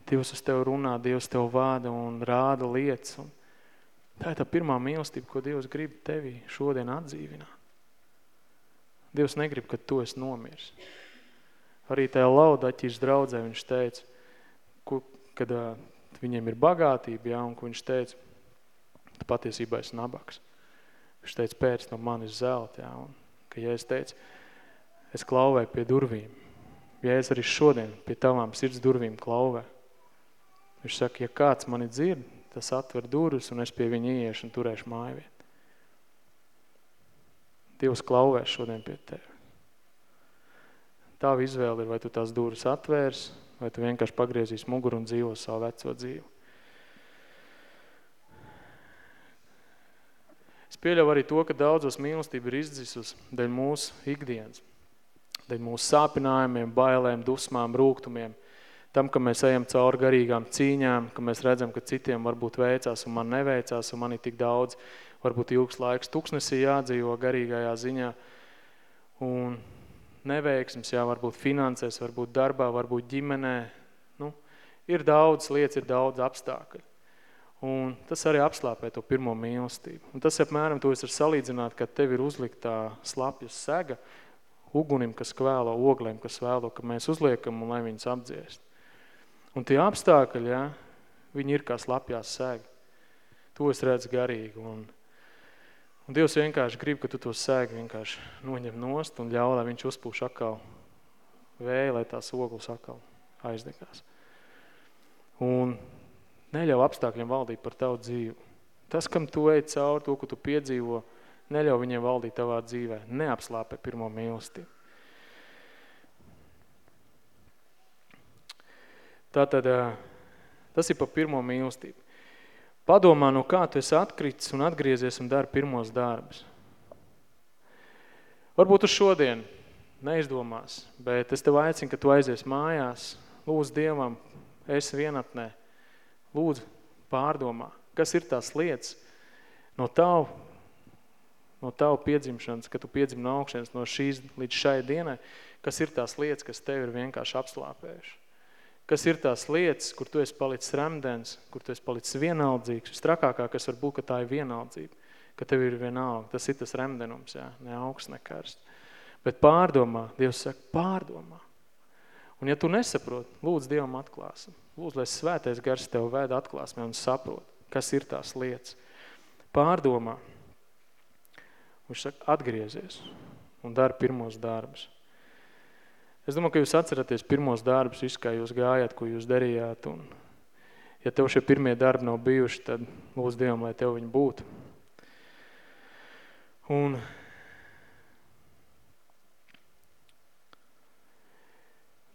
Dievs uz tev runā, Dievs tev vāda un rāda lietas. Un tā ir tā pirmā mīlestība, ko Dievs grib tevi šodien atdzīvināt. Dievs negrib, ka tu esi nomirs. Arī tajā laudaķis draudzē viņš teica, ku, kad uh, viņiem ir bagātība, ja, un ko viņš teica, tu patiesībā esi nabaks. Viņš teica, pēc no manis zelta, ja, un ka ja es teicu, es klauvēju pie durvīm. Ja es arī šodien pie tavām sirds durvīm klauvē. Viņš saka, ja kāds mani dzird, tas atver durvis, un es pie viņa ieiešu un turēšu mājvietu. Dievs klauvē šodien pie tevi. Tava izvēle ir, vai tu tās durvis atvērs, vai tu vienkārši pagriezīs muguru un dzīvo savu veco dzīvi. Es pieļauju arī to, ka daudzos mīlestība ir izdzisus dēļ mūsu ikdienas, dēļ mūsu sāpinājumiem, bailēm, dusmām, rūgtumiem, tam, ka mēs ejam cauri garīgām cīņām, ka mēs redzam, ka citiem varbūt veicās un man neveicās un man ir tik daudz varbūt ilgs laiks tuksnesī jādzīvo garīgajā ziņā. Un neveiksmes, jā, varbūt finansēs, varbūt darbā, varbūt ģimenē. Nu, ir daudz lietas, ir daudz apstākļu. Un tas arī apslāpē to pirmo mīlestību. Un tas, apmēram, to es var salīdzināt, kad tev ir uzliktā slapjas sega, ugunim, kas kvēlo, ogliem, kas vēlo, ka mēs uzliekam un lai viņas apdziest. Un tie apstākļi, jā, viņi ir kā slapjās sega. To es redzu garīgi. Un, Un Dievs vienkārši grib, ka tu to sēgi vienkārši noņem nost un ļauj, lai viņš uzpūš atkal vēju, lai tās ogles atkal aizdegās. Un neļauj apstākļiem valdīt par tavu dzīvi. Tas, kam tu ej cauri, to, ko tu piedzīvo, neļauj viņiem valdīt tavā dzīvē. Neapslāpē pirmo mīlestību. Tātad, tas ir pa pirmo mīlestību. Padomā, no kā tu esi atkritis un atgriezies un dari pirmos darbus. Varbūt tu šodien neizdomās, bet es tev aicinu, ka tu aizies mājās, lūdzu Dievam, esi vienatnē, lūdzu pārdomā, kas ir tās lietas no tavu, no tavu piedzimšanas, ka tu piedzim no augšanas no šīs līdz šai dienai, kas ir tās lietas, kas tev ir vienkārši apslāpējuši kas ir tās lietas, kur tu esi palicis remdens, kur tu esi palicis vienaldzīgs. Strakākā, kas var būt, ka tā ir vienaldzība, ka tev ir vienalga. Tas ir tas remdenums, jā, ne augsts, ne karsts. Bet pārdomā, Dievs saka, pārdomā. Un ja tu nesaproti, lūdzu Dievam atklāsim. Lūdzu, lai svētais gars tev vēda atklāsmē un saprot, kas ir tās lietas. Pārdomā. Viņš saka, atgriezies un dara pirmos darbus. Es domāju, ka jūs atceraties pirmos darbus, visu, kā jūs gājāt, ko jūs darījāt. Un, ja tev šie pirmie darbi nav bijuši, tad lūdzu Dievam, lai tev viņi būtu. Un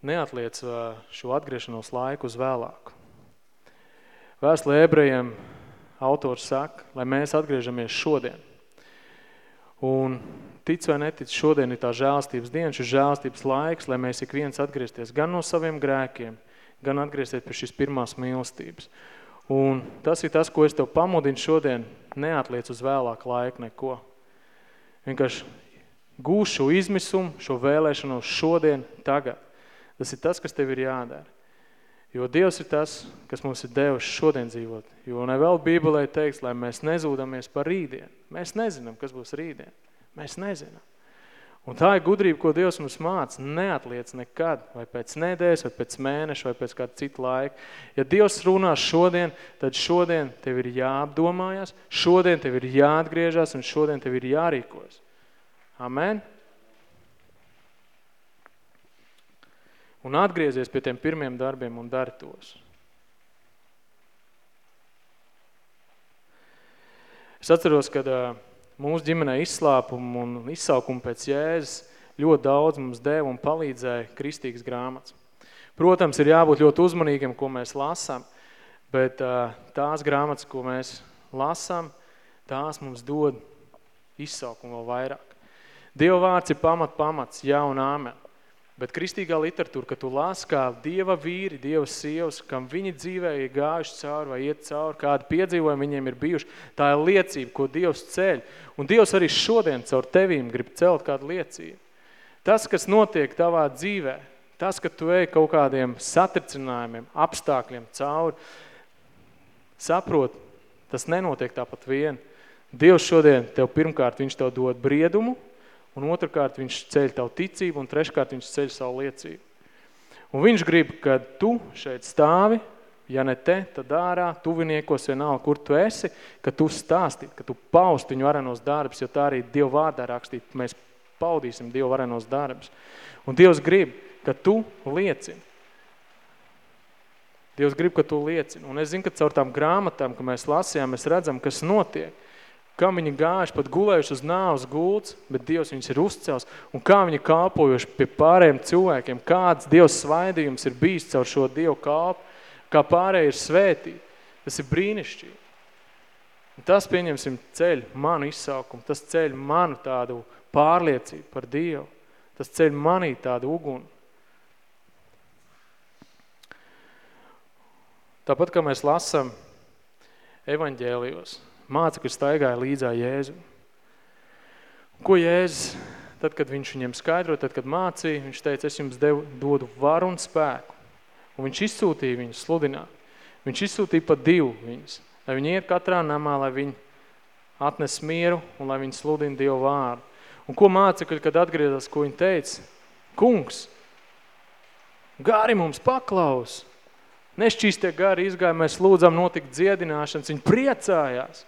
neatliec šo atgriešanos laiku uz vēlāku. Vēstulē ebrejiem autors saka, lai mēs atgriežamies šodien. Un tic vai netic, šodien ir tā žēlstības diena, šis žēlstības laiks, lai mēs ik viens atgriezties gan no saviem grēkiem, gan atgriezties pie šīs pirmās mīlestības. Un tas ir tas, ko es tev pamudinu šodien, neatliec uz vēlāku laiku neko. Vienkārši gūš šo izmisumu, šo vēlēšanos šodien, tagad. Tas ir tas, kas tev ir jādara. Jo Dievs ir tas, kas mums ir devis šodien dzīvot. Jo ne vēl Bībelē teiks, lai mēs nezūdamies par rītdienu. Mēs nezinām, kas būs rītdien. Mēs nezinām. Un tā ir gudrība, ko Dievs mums māca. Neatliec nekad, vai pēc nedēļas, vai pēc mēneša, vai pēc kāda cita laika. Ja Dievs runā šodien, tad šodien tev ir jāapdomājās, šodien tev ir jāatgriežas un šodien tev ir jārīkos. Amen? un atgriezies pie tiem pirmiem darbiem un dari tos. Es atceros, kad mūsu ģimenē izslāpumu un izsaukumu pēc Jēzus ļoti daudz mums deva un palīdzēja kristīgas grāmatas. Protams, ir jābūt ļoti uzmanīgiem, ko mēs lasām, bet tās grāmatas, ko mēs lasām, tās mums dod izsaukumu vēl vairāk. Dieva vārds ir pamat pamats, jā un āmen. Bet kristīgā literatūra, ka tu lās kā dieva vīri, dieva sievas, kam viņi dzīvē ir gājuši cauri vai iet cauri, kādi piedzīvojumi viņiem ir bijuši, tā ir liecība, ko Dievs ceļ. Un Dievs arī šodien caur tevīm grib celt kādu liecību. Tas, kas notiek tavā dzīvē, tas, ka tu ej kaut kādiem satricinājumiem, apstākļiem cauri, saprot, tas nenotiek tāpat vien. Dievs šodien tev pirmkārt, viņš tev dod briedumu, un otrkārt viņš ceļ tavu ticību, un treškārt viņš ceļ savu liecību. Un viņš grib, ka tu šeit stāvi, ja ne te, tad ārā, tuviniekos vienalga, kur tu esi, ka tu stāstīt, ka tu paust viņu varenos darbus, jo tā arī Dievu vārdā rakstīt, mēs paudīsim Dievu varenos darbus. Un Dievs grib, ka tu liecini. Dievs grib, ka tu liecini. Un es zinu, ka caur tām grāmatām, ka mēs lasījām, mēs redzam, kas notiek kam viņi gājuši pat gulējuši uz nāvas gults, bet Dievs viņus ir uzcels, un kā viņi kalpojuši pie pārējiem cilvēkiem, kāds Dievs svaidījums ir bijis caur šo Dievu kalpu, kā pārējie ir svētīti. Tas ir brīnišķīgi. Un tas, pieņemsim, ceļ manu izsaukumu, tas ceļ manu tādu pārliecību par Dievu, tas ceļ manī tādu uguni. Tāpat, kā mēs lasam evaņģēlijos, mācekļi staigāja līdzā Jēzu. Ko Jēzus, tad, kad viņš viņiem skaidro, tad, kad mācīja, viņš teica, es jums devu, dodu varu un spēku. Un viņš izsūtīja viņus sludināt. Viņš izsūtīja pat divu viņus, lai viņi iet katrā namā, lai viņi atnes mieru un lai viņi sludina Dievu vārdu. Un ko mācekļi, kad atgriezās, ko viņi teica? Kungs, gari mums paklaus. Nešķīstie gari izgāja, mēs lūdzam notikt dziedināšanas, viņi priecājās.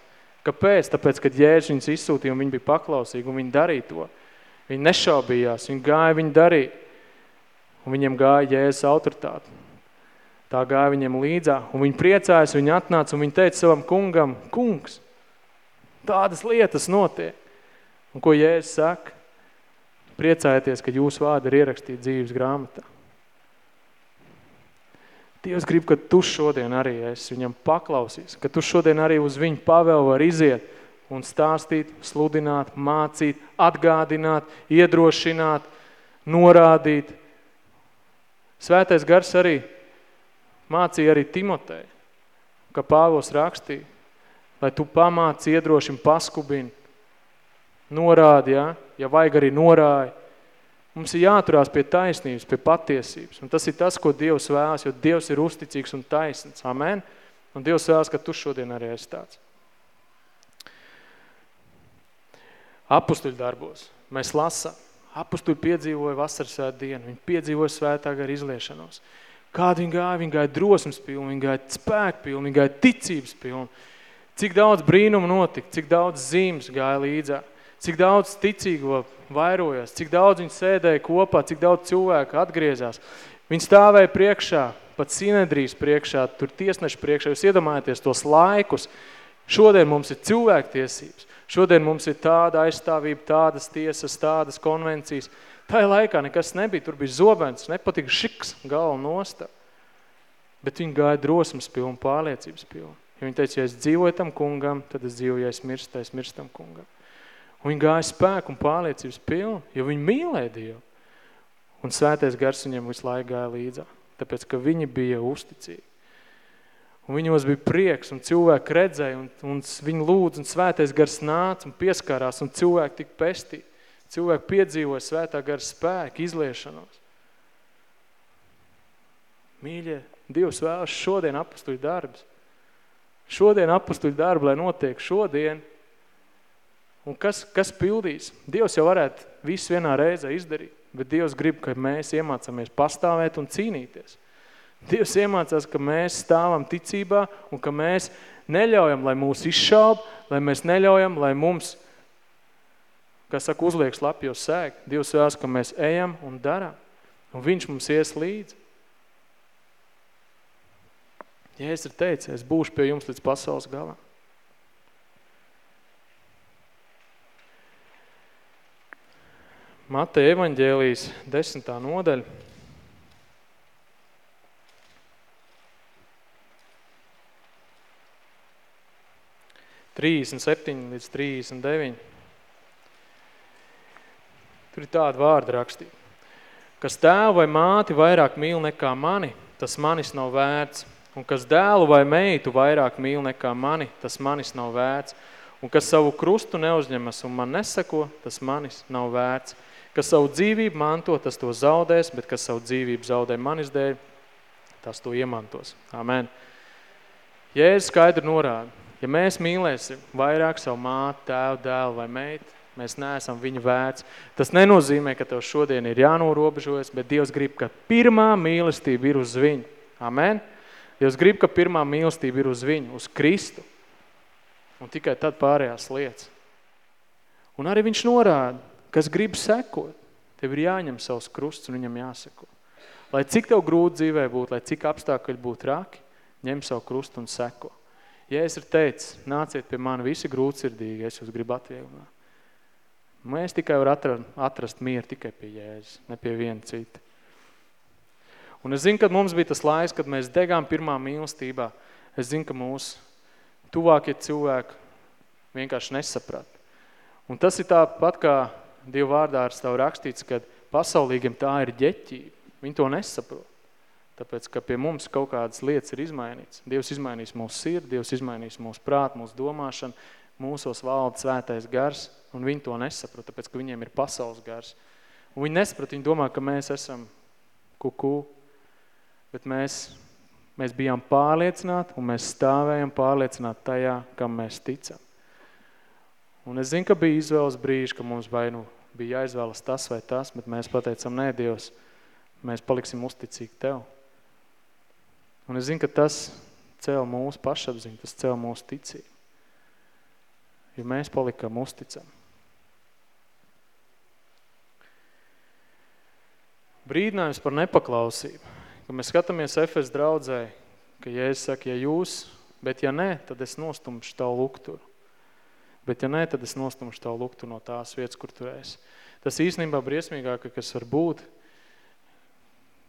Kāpēc? Tāpēc, kad Jēzus viņus izsūtīja un viņi bija paklausīgi un viņi darīja to. Viņi nešaubījās, viņi gāja, viņi darīja. Un viņiem gāja Jēzus autoritāti. Tā gāja viņiem līdzā. Un viņi priecājas, viņi atnāca un viņi teica savam kungam, kungs, tādas lietas notiek. Un ko Jēzus saka? Priecājieties, ka jūsu vārdi ir ierakstīti dzīves grāmatā. Dievs grib, ka tu šodien arī esi viņam paklausīs, ka tu šodien arī uz viņu pavēlu var iziet un stāstīt, sludināt, mācīt, atgādināt, iedrošināt, norādīt. Svētais gars arī mācīja arī Timotei, ka Pāvils rakstīja, lai tu pamāci, iedrošini, paskubini, norādi, ja, ja vajag arī norādi, Mums ir jāturās pie taisnības, pie patiesības. Un tas ir tas, ko Dievs vēlas, jo Dievs ir uzticīgs un taisns. Amen. Un Dievs vēlas, ka tu šodien arī esi tāds. Apustuļu darbos mēs lasām. Apustuļi piedzīvoja vasaras dienu. Viņi piedzīvoja svētā gara izliešanos. Kādi viņi gāja? Viņi gāja drosmes pilni, viņi gāja spēku pilni, viņi gāja ticības pilni. Cik daudz brīnumu notika, cik daudz zīmes gāja līdzā. Cik daudz ticīgo vairojās, cik daudz viņi sēdēja kopā, cik daudz cilvēku atgriezās. Viņi stāvēja priekšā, pat sinedrijas priekšā, tur tiesneši priekšā. Jūs iedomājaties tos laikus. Šodien mums ir cilvēktiesības. Šodien mums ir tāda aizstāvība, tādas tiesas, tādas konvencijas. Tā laikā nekas nebija, tur bija zobens, nepatika šiks galva nostā. Bet viņi gāja drosmas pilnu, pārliecības pilnu. Jo viņi teica, ja es dzīvoju tam kungam, tad es dzīvoju, ja es mirstu, es mirstu tam kungam. Un viņi gāja spēku un pārliecības pilnu, jo viņi mīlēja Dievu. Un svētais gars viņam visu laiku gāja līdzā, tāpēc, ka viņi bija uzticīgi. Un viņos bija prieks, un cilvēki redzēja, un, un viņi lūdz, un svētais gars nāca un pieskārās, un cilvēki tika pestī. Cilvēki piedzīvoja svētā gara spēku, izliešanos. Mīļie, Dievs vēlas šodien apustuļu darbs. Šodien apustuļu darbu, lai notiek šodien. Un kas, kas pildīs? Dievs jau varētu visu vienā reizē izdarīt, bet Dievs grib, ka mēs iemācāmies pastāvēt un cīnīties. Dievs iemācās, ka mēs stāvam ticībā un ka mēs neļaujam, lai mūs izšaub, lai mēs neļaujam, lai mums, kā saka, uzliek slapjos sēk. Dievs vēlas, ka mēs ejam un darām. Un viņš mums ies līdzi. Ja es ir teicis, es būšu pie jums līdz pasaules galam. Mateja evaņģēlijas desmitā nodaļa. Trīsdesmit septiņi līdz trīsdesmit deviņi. Tur ir tāda vārda rakstīt. Kas tēvu vai māti vairāk mīl nekā mani, tas manis nav vērts – Un kas dēlu vai meitu vairāk mīl nekā mani, tas manis nav vērts. Un kas savu krustu neuzņemas un man nesako, tas manis nav vērts. Kas savu dzīvību manto, tas to zaudēs, bet kas savu dzīvību zaudē manis dēļ, tas to iemantos. Amen. Jēzus skaidri norāda, ja mēs mīlēsim vairāk savu māti, tēvu, dēlu vai meitu, mēs neesam viņu vērts. Tas nenozīmē, ka tev šodien ir jānorobežojas, bet Dievs grib, ka pirmā mīlestība ir uz viņu. Amen. Dievs grib, ka pirmā mīlestība ir uz viņu, uz Kristu. Un tikai tad pārējās lietas. Un arī viņš norāda, kas grib sekot, tev ir jāņem savs krusts un viņam jāseko. Lai cik tev grūti dzīvē būtu, lai cik apstākļi būtu raki, ņem savu krustu un seko. Ja es ir teicis, nāciet pie mani visi grūtsirdīgi, es jūs gribu atvieglināt. Mēs tikai var atrast, atrast mieru tikai pie Jēzus, ne pie viena cita. Un es zinu, ka mums bija tas laiks, kad mēs degām pirmā mīlestībā. Es zinu, ka mūsu tuvākie cilvēki vienkārši nesaprat. Un tas ir tāpat kā Dievu vārdā ar stāv rakstīts, ka pasaulīgiem tā ir ģeķība. Viņi to nesaprot. Tāpēc, ka pie mums kaut kādas lietas ir izmainīts. Dievs izmainīs mūsu sirdi, Dievs izmainīs mūsu prātu, mūsu domāšanu, mūsos valda svētais gars, un viņi to nesaprot, tāpēc, ka viņiem ir pasaules gars. Un viņi nesaprot, viņi domā, ka mēs esam kuku, bet mēs, mēs bijām pārliecināti un mēs stāvējam pārliecināti tajā, kam mēs ticam. Un es zinu, ka bija izvēles brīži, ka mums vai nu bija jāizvēlas tas vai tas, bet mēs pateicam, nē, Dievs, mēs paliksim uzticīgi Tev. Un es zinu, ka tas cēl mūsu pašapziņu, tas cēl mūsu ticību. Jo mēs palikam uzticam. Brīdinājums par nepaklausību. Kad mēs skatāmies Efes draudzē, ka Jēzus saka, ja jūs, bet ja nē, tad es nostumšu tavu lukturu. Bet ja nē, tad es nostumšu tavu lukturu no tās vietas, kur tu esi. Tas īstenībā briesmīgāk, kas var būt,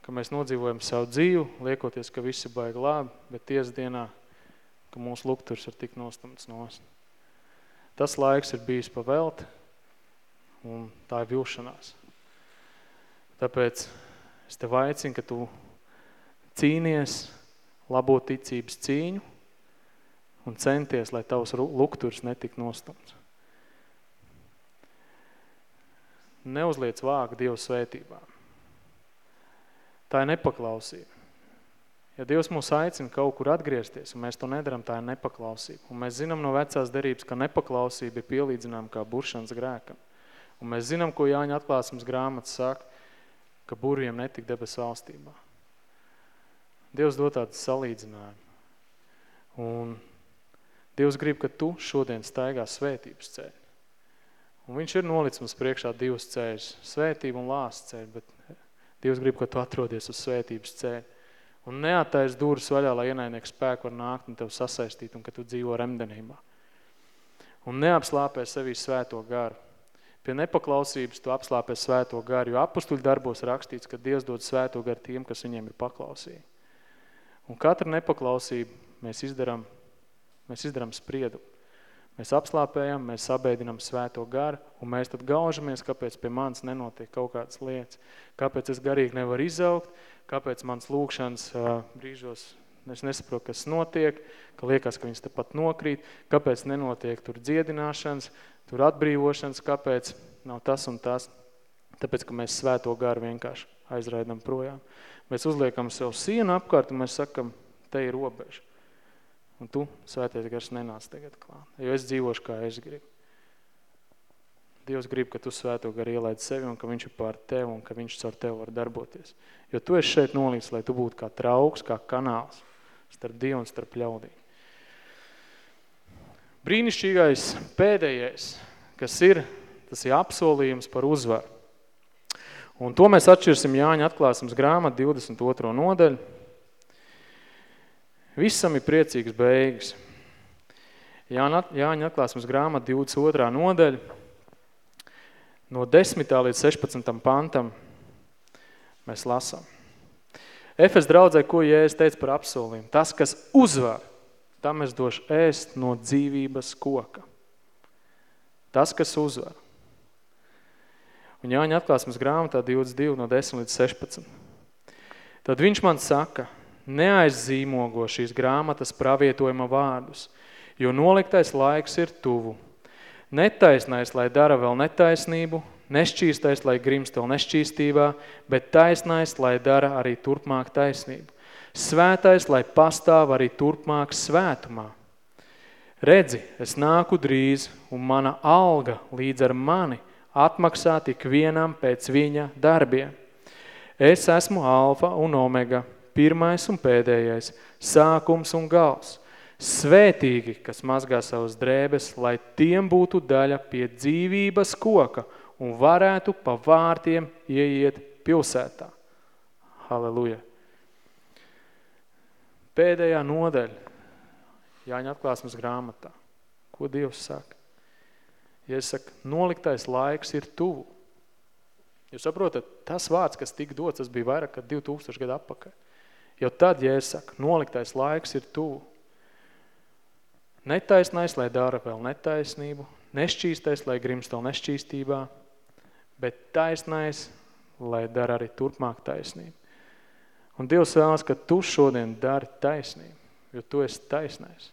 ka mēs nodzīvojam savu dzīvu, liekoties, ka visi baigi labi, bet tiesdienā, ka mūsu lukturs ir tik nostumts nost. Tas laiks ir bijis pa velti, un tā ir vilšanās. Tāpēc es tev aicinu, ka tu cīnies labo ticības cīņu un centies, lai tavs lukturs netik nostums. Neuzliec vāku Dievu svētībām. Tā ir nepaklausība. Ja Dievs mūs aicina kaut kur atgriezties, un mēs to nedaram, tā ir nepaklausība. Un mēs zinām no vecās derības, ka nepaklausība ir pielīdzinām kā buršanas grēkam. Un mēs zinām, ko Jāņa atklāsums grāmatas saka, ka burviem netik debes valstībā. Dievs dod tādu salīdzinājumu. Un Dievs grib, ka tu šodien staigā svētības ceļu. Un viņš ir nolicis mums priekšā divas ceļus, svētību un lāsts ceļu, bet Dievs grib, ka tu atrodies uz svētības ceļu. Un neatais durvis vaļā, lai ienaidnieks spēku var nākt un tev sasaistīt, un ka tu dzīvo remdenībā. Un neapslāpē sevī svēto garu. Pie nepaklausības tu apslāpē svēto garu, jo apustuļu darbos rakstīts, ka Dievs dod svēto garu tiem, kas viņiem ir paklausīgi. Un katru nepaklausību mēs izdarām, mēs izdarām spriedumu. Mēs apslāpējam, mēs sabēdinam svēto garu, un mēs tad gaužamies, kāpēc pie manis nenotiek kaut kādas lietas. Kāpēc es garīgi nevaru izaugt, kāpēc mans lūkšanas brīžos es nesaprotu, kas notiek, ka liekas, ka viņas tepat nokrīt, kāpēc nenotiek tur dziedināšanas, tur atbrīvošanas, kāpēc nav tas un tas. Tāpēc, ka mēs svēto garu vienkārši aizraidam projām. Mēs uzliekam sev sienu apkārt un mēs sakam, te ir robeža. Un tu, svētais gars, nenāc tagad klāt, jo es dzīvošu, kā es gribu. Dievs grib, ka tu svēto garu ielaid sevi un ka viņš ir pār tevi un ka viņš caur tevi var darboties. Jo tu esi šeit nolīdz, lai tu būtu kā trauks, kā kanāls starp Dievu un starp ļaudīm. Brīnišķīgais pēdējais, kas ir, tas ir apsolījums par uzvaru. Un to mēs atšķirsim Jāņa atklāsums grāmat 22. nodaļu. Visam ir priecīgs beigas. Jāņa atklāsums grāmat 22. nodaļa. No 10. līdz 16. pantam mēs lasām. Efes draudzē, ko Jēzus teica par apsolījumu? Tas, kas uzvar, tam es došu ēst no dzīvības koka. Tas, kas uzvar. Un Jāņa atklāsmes grāmatā 22 no 10 līdz 16. Tad viņš man saka, neaizzīmogo šīs grāmatas pravietojuma vārdus, jo noliktais laiks ir tuvu. Netaisnais, lai dara vēl netaisnību, nešķīstais, lai grimst vēl nešķīstībā, bet taisnais, lai dara arī turpmāk taisnību. Svētais, lai pastāv arī turpmāk svētumā. Redzi, es nāku drīz, un mana alga līdz ar mani atmaksā tik vienam pēc viņa darbiem. Es esmu alfa un omega, pirmais un pēdējais, sākums un gals. Svētīgi, kas mazgā savus drēbes, lai tiem būtu daļa pie dzīvības koka – un varētu pa vārtiem ieiet pilsētā. Halleluja. Pēdējā nodaļa Jāņa atklāsmes grāmatā. Ko Dievs saka? Ja es saku, noliktais laiks ir tuvu. Jūs saprotat, tas vārds, kas tika dots, tas bija vairāk kā 2000 gadu apakaļ. Jo tad, ja es saku, noliktais laiks ir tuvu. Netaisnais, lai dara vēl netaisnību, nešķīstais, lai grimst vēl nešķīstībā, bet taisnais, lai dara arī turpmāk taisnību. Un Dievs vēlas, ka tu šodien dari taisnību, jo tu esi taisnais.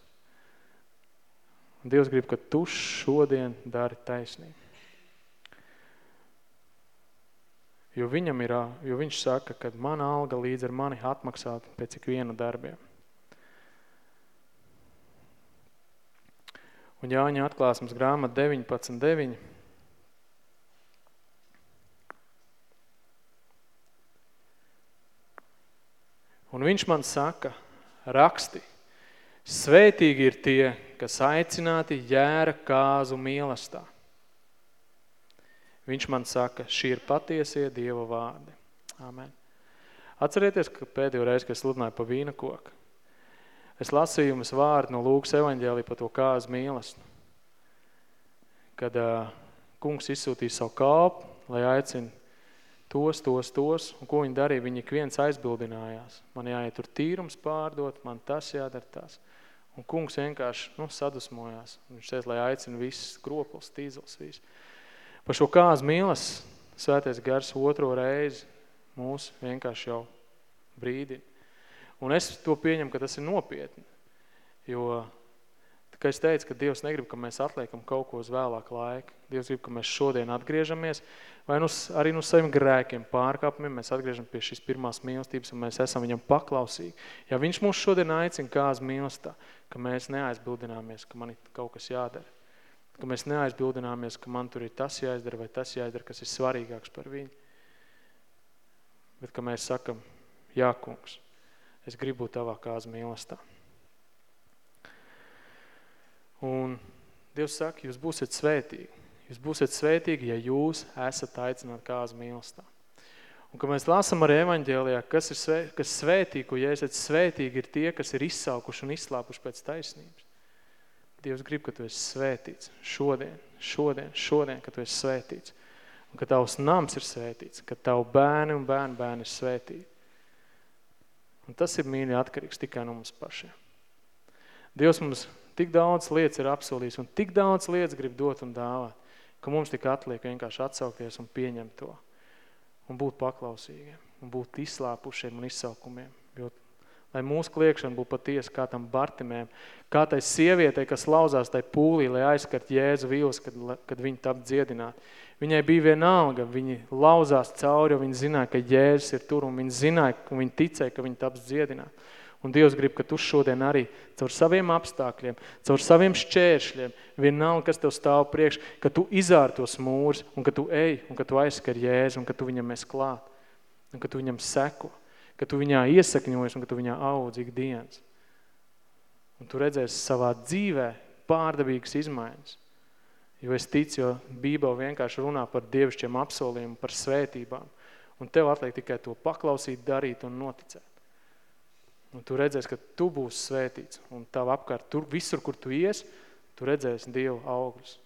Un Dievs grib, ka tu šodien dari taisnību. Jo viņam ir, jo viņš saka, ka mana alga līdz ar mani atmaksāt pēc ik viena darbiem. Un Jāņa atklāsmes grāmata 19.9. Un viņš man saka, raksti, svētīgi ir tie, kas aicināti jēra kāzu mīlestā. Viņš man saka, šī ir patiesie Dieva vārdi. Amen. Atcerieties, ka pēdējo reizi, kad es sludināju pa vīna koku, es lasīju jums vārdu no Lūkas evaņģēlī par to kāzu mīlestnu. Kad uh, kungs izsūtīja savu kalpu, lai aicina tos, tos, tos, un ko viņi darīja, viņi ik viens aizbildinājās. Man jāiet tur tīrums pārdot, man tas jādara tas. Un kungs vienkārši, nu, sadusmojās. Viņš teica, lai aicina viss kropls, tīzels, viss. Par šo kāzu mīlas svētais gars otro reizi mūs vienkārši jau brīdi. Un es to pieņemu, ka tas ir nopietni, jo Kā es teicu, ka Dievs negrib, ka mēs atliekam kaut ko uz vēlāku laiku. Dievs grib, ka mēs šodien atgriežamies, vai nu, arī no saviem grēkiem pārkāpumiem mēs atgriežam pie šīs pirmās mīlestības un mēs esam viņam paklausīgi. Ja viņš mūs šodien aicina kāz mīlestā, ka mēs neaizbildināmies, ka man ir kaut kas jādara, ka mēs neaizbildināmies, ka man tur ir tas jāizdara vai tas jāizdara, kas ir svarīgāks par viņu. Bet ka mēs sakam, jā, kungs, es gribu tavā kāz mīlestā. Un Dievs saka, jūs būsiet svētīgi. Jūs būsiet svētīgi, ja jūs esat aicināti kāzu mīlestā. Un, kad mēs lasām arī evaņģēlijā, kas ir svē, kas svētīgi, ko ja esat svētīgi, ir tie, kas ir izsaukuši un izslāpuši pēc taisnības. Dievs grib, ka tu esi svētīts šodien, šodien, šodien, ka tu esi svētīts. Un ka tavs nams ir svētīts, ka tavu bērni un bērni bērni ir svētīti. Un tas ir mīļi atkarīgs tikai no mums pašiem. Dievs mums tik daudz lietas ir apsolījis un tik daudz lietas grib dot un dāvāt, ka mums tik atliek vienkārši atsaukties un pieņemt to un būt paklausīgiem un būt izslāpušiem un izsaukumiem. Lai mūsu kliekšana būtu patiesa kā tam Bartimēm, kā tai sievietei, kas lauzās tai pūlī, lai aizskart Jēzu vīlus, kad, kad viņi tap dziedināt. Viņai bija vienalga, viņi lauzās cauri, jo viņi zināja, ka Jēzus ir tur, un viņi zināja, un viņi ticēja, ka viņi taps dziedināt. Un Dievs grib, ka tu šodien arī caur saviem apstākļiem, caur saviem šķēršļiem, vienalga, kas tev stāv priekš, ka tu izār tos mūrus, un ka tu ej, un ka tu aizskar Jēzu, un ka tu viņam esi klāt, un ka tu viņam seko, ka tu viņā iesakņojies, un ka tu viņā audz ikdienas. Un tu redzēsi savā dzīvē pārdabīgas izmaiņas. Jo es ticu, jo Bībele vienkārši runā par dievišķiem apsolījumiem, par svētībām. Un tev atliek tikai to paklausīt, darīt un noticēt. Un tu redzēsi, ka tu būsi svētīts. Un tavu apkārt, tur, visur, kur tu ies, tu redzēsi Dievu augļus.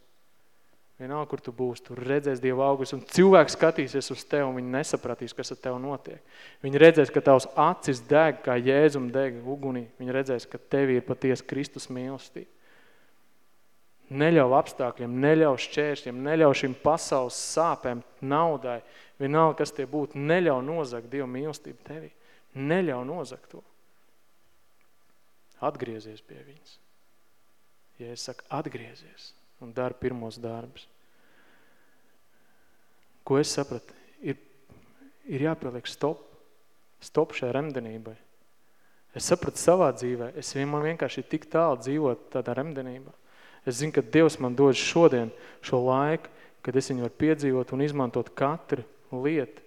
Vienalga, kur tu būsi, tu redzēsi Dievu augļus. Un cilvēks skatīsies uz tevi un viņi nesapratīs, kas ar tevi notiek. Viņi redzēs, ka tavs acis deg, kā Jēzum deg ugunī. Viņi redzēs, ka tevi ir patiesi Kristus mīlestība. Neļauj apstākļiem, neļauj šķēršļiem, neļauj šim pasaules sāpēm, naudai, vienalga, kas tie būtu, neļauj nozagt Dievu mīlestību tevi. Neļauj nozagt to. Atgriezies pie viņas. Ja es saku, atgriezies un dari pirmos darbus. Ko es sapratu? Ir, ir jāpieliek stop. Stop šai remdenībai. Es sapratu savā dzīvē. Es man vienkārši tik tālu dzīvot tādā remdenībā. Es zinu, ka Dievs man dod šodien šo laiku, kad es viņu varu piedzīvot un izmantot katru lietu.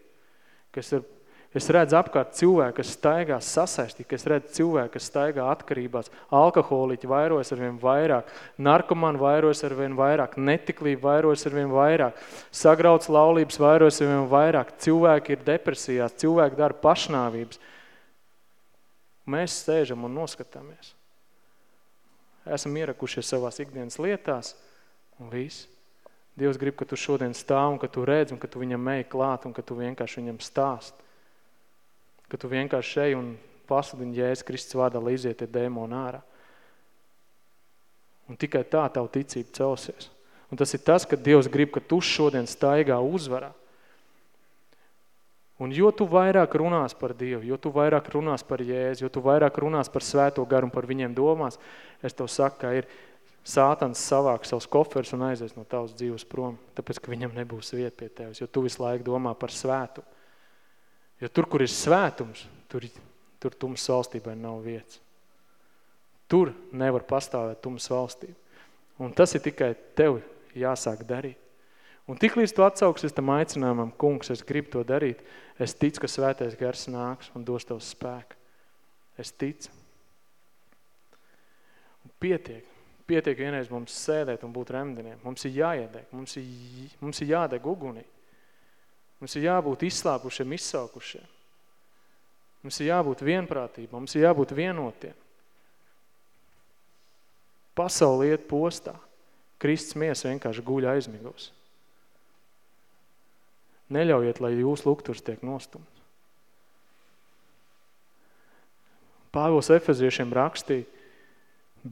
Kas ir, es redzu apkārt cilvēku, kas staigā sasaistīt, es redzu cilvēku, kas staigā atkarībās. Alkoholiķi vairojas ar vien vairāk, narkomani vairojas ar vien vairāk, netiklība vairojas ar vien vairāk, sagrauts laulības vairojas ar vien vairāk, cilvēki ir depresijās, cilvēki dara pašnāvības. Mēs stēžam un noskatāmies esam ierakušies savās ikdienas lietās, un viss. Dievs grib, ka tu šodien stāv un ka tu redz un ka tu viņam ej klāt un ka tu vienkārši viņam stāst. Ka tu vienkārši ej un pasludini Jēzus Kristus vārdā, lai iziet dēmonu ārā. Un tikai tā tavu ticība celsies. Un tas ir tas, ka Dievs grib, ka tu šodien staigā uzvarā. Un jo tu vairāk runās par Dievu, jo tu vairāk runās par Jēzu, jo tu vairāk runās par svēto garu un par viņiem domās, es tev saku, ka ir sātans savāk savus koferus un aizies no tavas dzīves prom, tāpēc, ka viņam nebūs vieta pie tevis, jo tu visu laiku domā par svētu. Jo tur, kur ir svētums, tur, tur tums valstībai nav vietas. Tur nevar pastāvēt tums valstība. Un tas ir tikai tev jāsāk darīt. Un tik līdz tu atsauksies tam aicinājumam, kungs, es gribu to darīt, es ticu, ka svētais gars nāks un dos tev spēku. Es ticu. Un pietiek. Pietiek vienreiz mums sēdēt un būt remdeniem. Mums ir jāiedeg, mums ir, mums ir jādeg ugunī. Mums ir jābūt izslāpušiem, izsaukušiem. Mums ir jābūt vienprātībā, mums ir jābūt vienotiem. Pasauli iet postā. Kristus mies vienkārši guļ aizmigos. Neļaujiet, lai jūs lukturs tiek nostumts. Pāvils Efeziešiem rakstīja,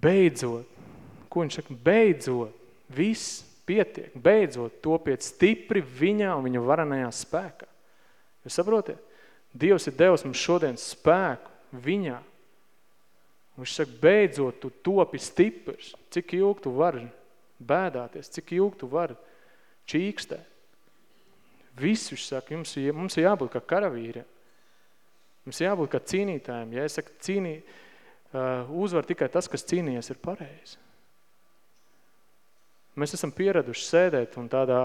beidzot, ko viņš saka, beidzot, viss pietiek, beidzot topiet stipri viņā un viņa varanajā spēkā. Jūs saprotiet? Dievs ir devis mums šodien spēku viņā. Viņš saka, beidzot, tu topi stiprs. Cik ilgi tu vari bēdāties, cik ilgi tu vari čīkstēt. Viss viņš saka, jums, mums ir jābūt kā karavīriem. Mums jābūt kā cīnītājiem. Ja es saku, cīnī, uh, uzvar tikai tas, kas cīnījies, ir pareizi. Mēs esam pieraduši sēdēt un tādā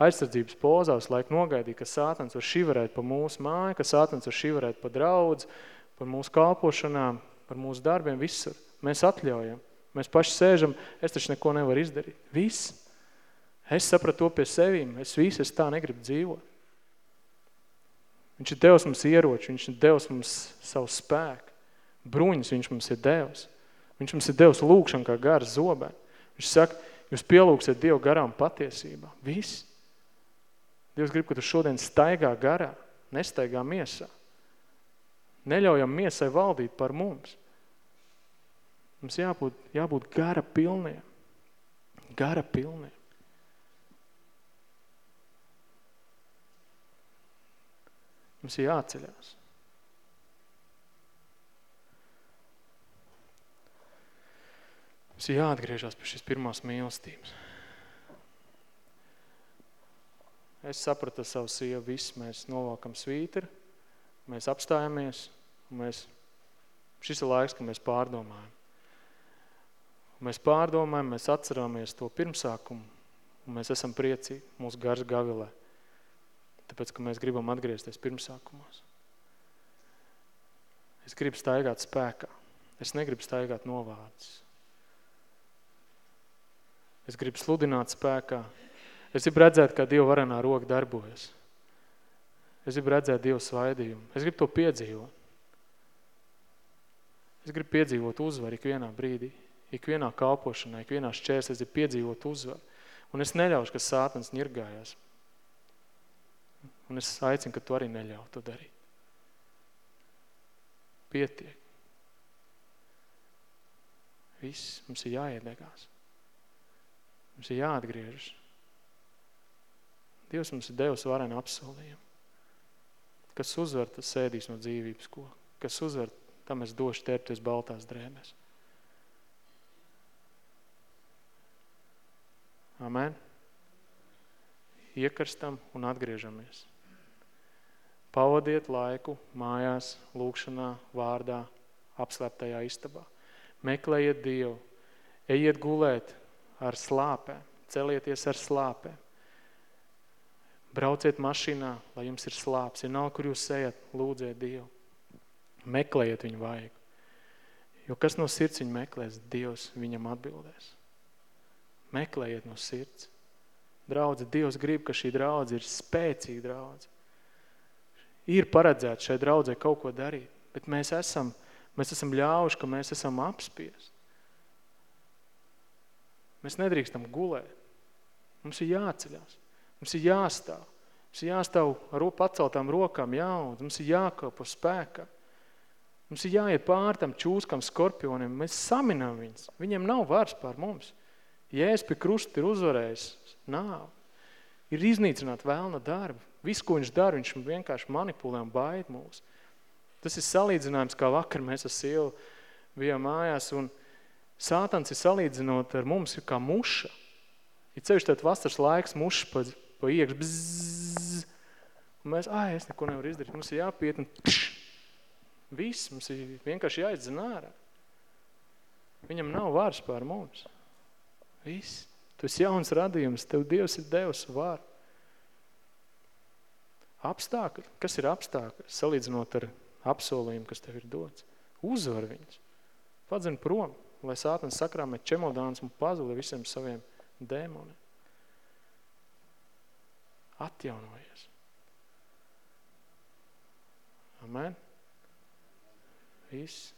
aizsardzības pozā uz laiku nogaidīt, ka sātans var šivarēt pa mūsu māju, ka sātans var šivarēt pa draudz, par mūsu kalpošanām, par mūsu darbiem, visur. Mēs atļaujam. Mēs paši sēžam, es taču neko nevaru izdarīt. Viss. Es sapratu to pie sevīm, es visu, es tā negribu dzīvot. Viņš ir Devs mums ieroči, viņš ir Devs mums savu spēku. Bruņas viņš mums ir Devs. Viņš mums ir Devs lūkšana kā garas zobē. Viņš saka, jūs pielūksiet Dievu garām patiesībā. Viss. Dievs grib, ka tu šodien staigā garā, nestaigā miesā. Neļaujam miesai valdīt par mums. Mums jābūt, jābūt gara pilniem. Gara pilniem. Mums ir jāceļās. Mums ir jāatgriežas pie šīs pirmās mīlestības. Es sapratu savu sievu, viss mēs novākam svītri, mēs apstājamies, un mēs, šis ir laiks, kad mēs pārdomājam. Mēs pārdomājam, mēs atceramies to pirmsākumu, un mēs esam priecīgi, mūsu gars gavilē. Tāpēc, ka mēs gribam atgriezties pirmsākumos. Es gribu staigāt spēkā. Es negribu staigāt novārds. Es gribu sludināt spēkā. Es gribu redzēt, kā Dieva varenā roka darbojas. Es gribu redzēt Dieva svaidījumu. Es gribu to piedzīvot. Es gribu piedzīvot uzvaru ikvienā brīdī, ikvienā kalpošanā, ikvienā šķērs, es gribu piedzīvot uzvaru. Un es neļaušu, ka sātans ņirgājās. Un es aicinu, ka tu arī neļauj to darīt. Pietiek. Viss mums ir jāiedegās. Mums ir jāatgriežas. Dievs mums ir devis varenu apsolījumu. Kas uzvar, tas sēdīs no dzīvības ko. Kas uzvar, tam es došu tērpties baltās drēbēs. Amen. Iekarstam un atgriežamies. Pavadiet laiku mājās, lūkšanā, vārdā, apslēptajā istabā. Meklējiet Dievu. Ejiet gulēt ar slāpēm. Celieties ar slāpēm. Brauciet mašīnā, lai jums ir slāps. Ja nav, kur jūs ejat, lūdziet Dievu. Meklējiet viņu vajag. Jo kas no sirds viņu meklēs, Dievs viņam atbildēs. Meklējiet no sirds. Draudze, Dievs grib, ka šī draudze ir spēcīga draudze. Ir paredzēts šai draudzē kaut ko darīt, bet mēs esam, mēs esam ļaujuši, ka mēs esam apspiesti. Mēs nedrīkstam gulēt. Mums ir jāceļās. Mums ir jāstāv. Mums ir jāstāv ar paceltām rokām jaudz. Mums ir jākalpo spēkā. Mums ir jāiet pār tam čūskam, skorpioniem. Mēs saminām viņus. Viņiem nav vairs pār mums. Jēs pie krusta ir uzvarējis. Nav. Ir iznīcināt vēlna darbu. Viss, ko viņš dara, viņš vienkārši manipulē un baid mūs. Tas ir salīdzinājums, kā vakar mēs ar sievu bijām mājās, un sātans ir salīdzinot ar mums kā muša. Ir ceļš tād vasaras laiks, muša pa pa iekš, bzzz, un mēs, ai, es neko nevaru izdarīt, mums ir jāpiet, un pš, viss, mums ir vienkārši jāizdzen ārā. Viņam nav vārds pār mums. Viss. Tu esi jauns radījums, tev Dievs ir devis vāru. Apstākļi. Kas ir apstākļi? Salīdzinot ar apsolījumu, kas tev ir dots. Uzvar viņus. Padzen prom, lai sātans sakrāmē čemodāns un pazuli visiem saviem dēmoniem atjaunojies. Amen. Viss.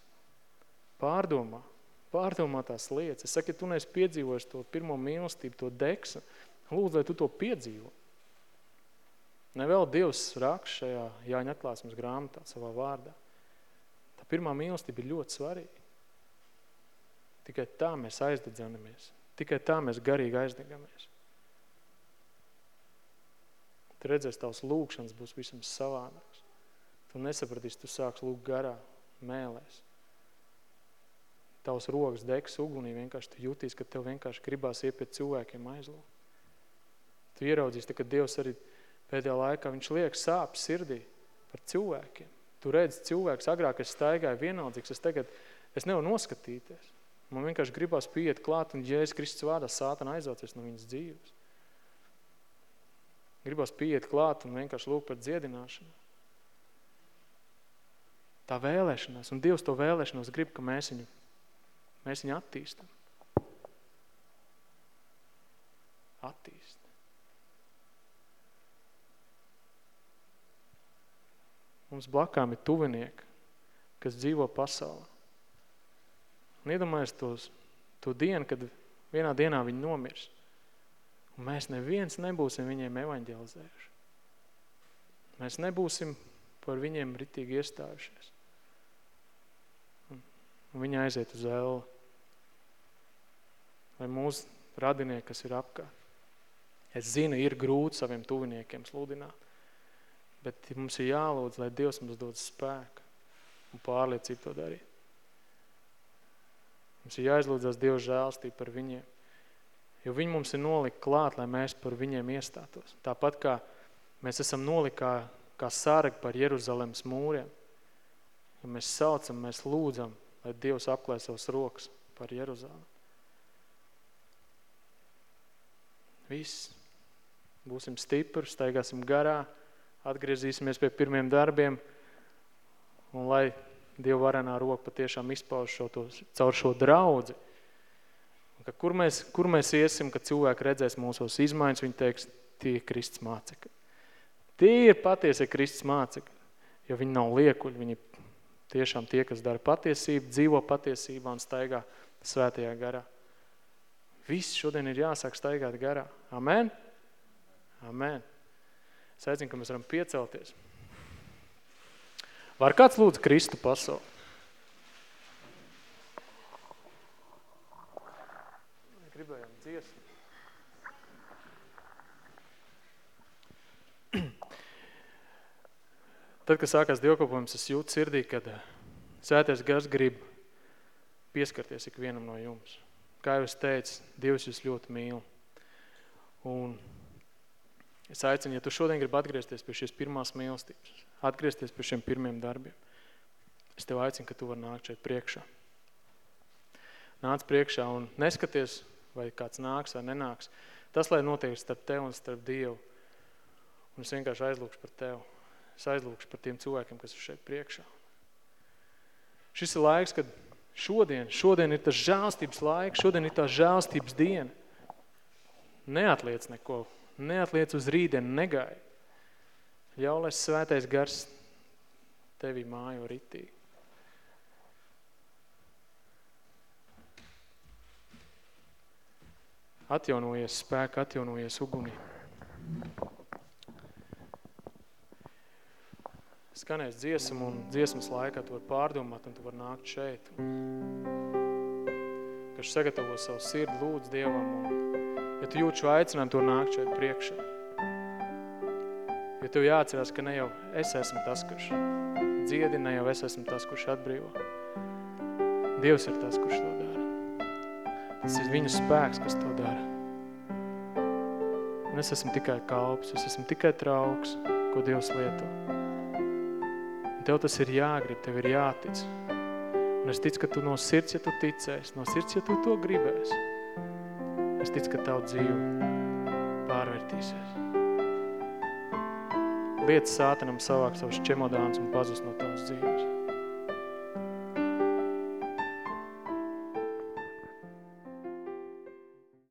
Pārdomā. Pārdomā tās lietas. Es saku, ja tu neesi piedzīvojis to pirmo mīlestību, to deksu, lūdzu, lai tu to piedzīvo. Ne vēl Dievs rakš šajā Jāņa atklāsmes grāmatā savā vārdā. Tā pirmā mīlestība ir ļoti svarīga. Tikai tā mēs aizdedzamies. Tikai tā mēs garīgi aizdegamies. Tu redzēsi, tavs lūkšanas būs visam savādāks. Tu nesapratīsi, tu sāks lūgt garā, mēlēs. Tavs rokas degs ugunī, vienkārši tu jutīs, ka tev vienkārši gribās iet pie cilvēkiem aizlūgt. Tu ieraudzīs, ka Dievs arī pēdējā laikā, viņš liek sāp sirdī par cilvēkiem. Tu redzi cilvēks, agrāk es staigāju vienaldzīgs, es tagad, es nevaru noskatīties. Man vienkārši gribās pieiet klāt un Jēzus Kristus vārdā sātana aizaucies no viņas dzīves. Gribas pieiet klāt un vienkārši lūk par dziedināšanu. Tā vēlēšanās, un Dievs to vēlēšanos grib, ka mēs viņu, mēs viņu attīstam. Attīst. Mums blakām ir tuvinieki, kas dzīvo pasaulē. Un iedomājies tos, to dienu, kad vienā dienā viņi nomirs. Un mēs neviens nebūsim viņiem evaņģelizējuši. Mēs nebūsim par viņiem ritīgi iestājušies. un viņi aiziet uz elli. Vai mūsu radinieki, kas ir apkārt. Es zinu, ir grūti saviem tuviniekiem sludināt, bet mums ir jālūdz, lai Dievs mums dod spēku un pārliecību to darīt. Mums ir jāizlūdzās Dieva žēlstība par viņiem, jo viņi mums ir nolikt klāt, lai mēs par viņiem iestātos. Tāpat kā mēs esam nolikā kā sargi par Jeruzalemes mūriem, ja mēs saucam, mēs lūdzam, lai Dievs apklē savus rokas par Jeruzalemi. Viss. Būsim stipri, staigāsim garā, atgriezīsimies pie pirmiem darbiem, un lai Dieva varenā roka patiešām izpauž šo to, caur šo draudzi. Un, ka kur, mēs, kur mēs iesim, kad cilvēki redzēs mūsos izmaiņas, viņi teiks, tie ir Kristus mācekļi. Tie ir patiesie Kristus mācekļi, jo viņi nav liekuļi, viņi tiešām tie, kas dara patiesību, dzīvo patiesībā un staigā svētajā garā. Viss šodien ir jāsāk staigāt garā. Amen? Amen. Es aicinu, ka mēs varam piecelties. Var kāds lūdzu Kristu pasauli? Gribējām dziesmu. Tad, kad sākās dievkalpojums, es jūtu sirdī, kad eh, svētais gars grib pieskarties ikvienam no jums. Kā jau es teicu, Dievs jūs ļoti mīl. Un es aicinu, ja tu šodien gribi atgriezties pie šīs pirmās mīlestības, atgriezties pie šiem pirmiem darbiem, es tev aicinu, ka tu var nākt šeit priekšā. Nāc priekšā un neskaties, vai kāds nāks vai nenāks. Tas, lai notiek starp tev un starp Dievu. Un es vienkārši aizlūkšu par tevi. Es aizlūkšu par tiem cilvēkiem, kas ir šeit priekšā. Šis ir laiks, kad Šodien, šodien ir tas žālstības laiks, šodien ir tā žālstības diena. Neatliec neko, neatliec uz rītdienu, negaidi. Ļauj, lai svētais gars tevi mājo ritīgi. Atjaunojies spēka, atjaunojies ugunī. skanēs dziesmu un dziesmas laikā tu var pārdomāt un tu var nākt šeit. Kas sagatavo savu sirdi, lūdz Dievam un ja tu jūti šo aicinājumu, to nākt šeit priekšā. Jo tev jāatcerās, ka ne jau es esmu tas, kurš dziedi, ne jau es esmu tas, kurš atbrīvo. Dievs ir tas, kurš to dara. Tas ir viņu spēks, kas to dara. Un es esmu tikai kalps, es esmu tikai trauks, ko Dievs lieto. Un tev tas ir jāgrib, tev ir jātic. Un es ticu, ka tu no sirds, ja tu ticēsi, no sirds, ja tu to gribēsi, es ticu, ka tavu dzīve pārvērtīsies. Lietas sātanam savāk savus čemodāns un pazust no tavas dzīves.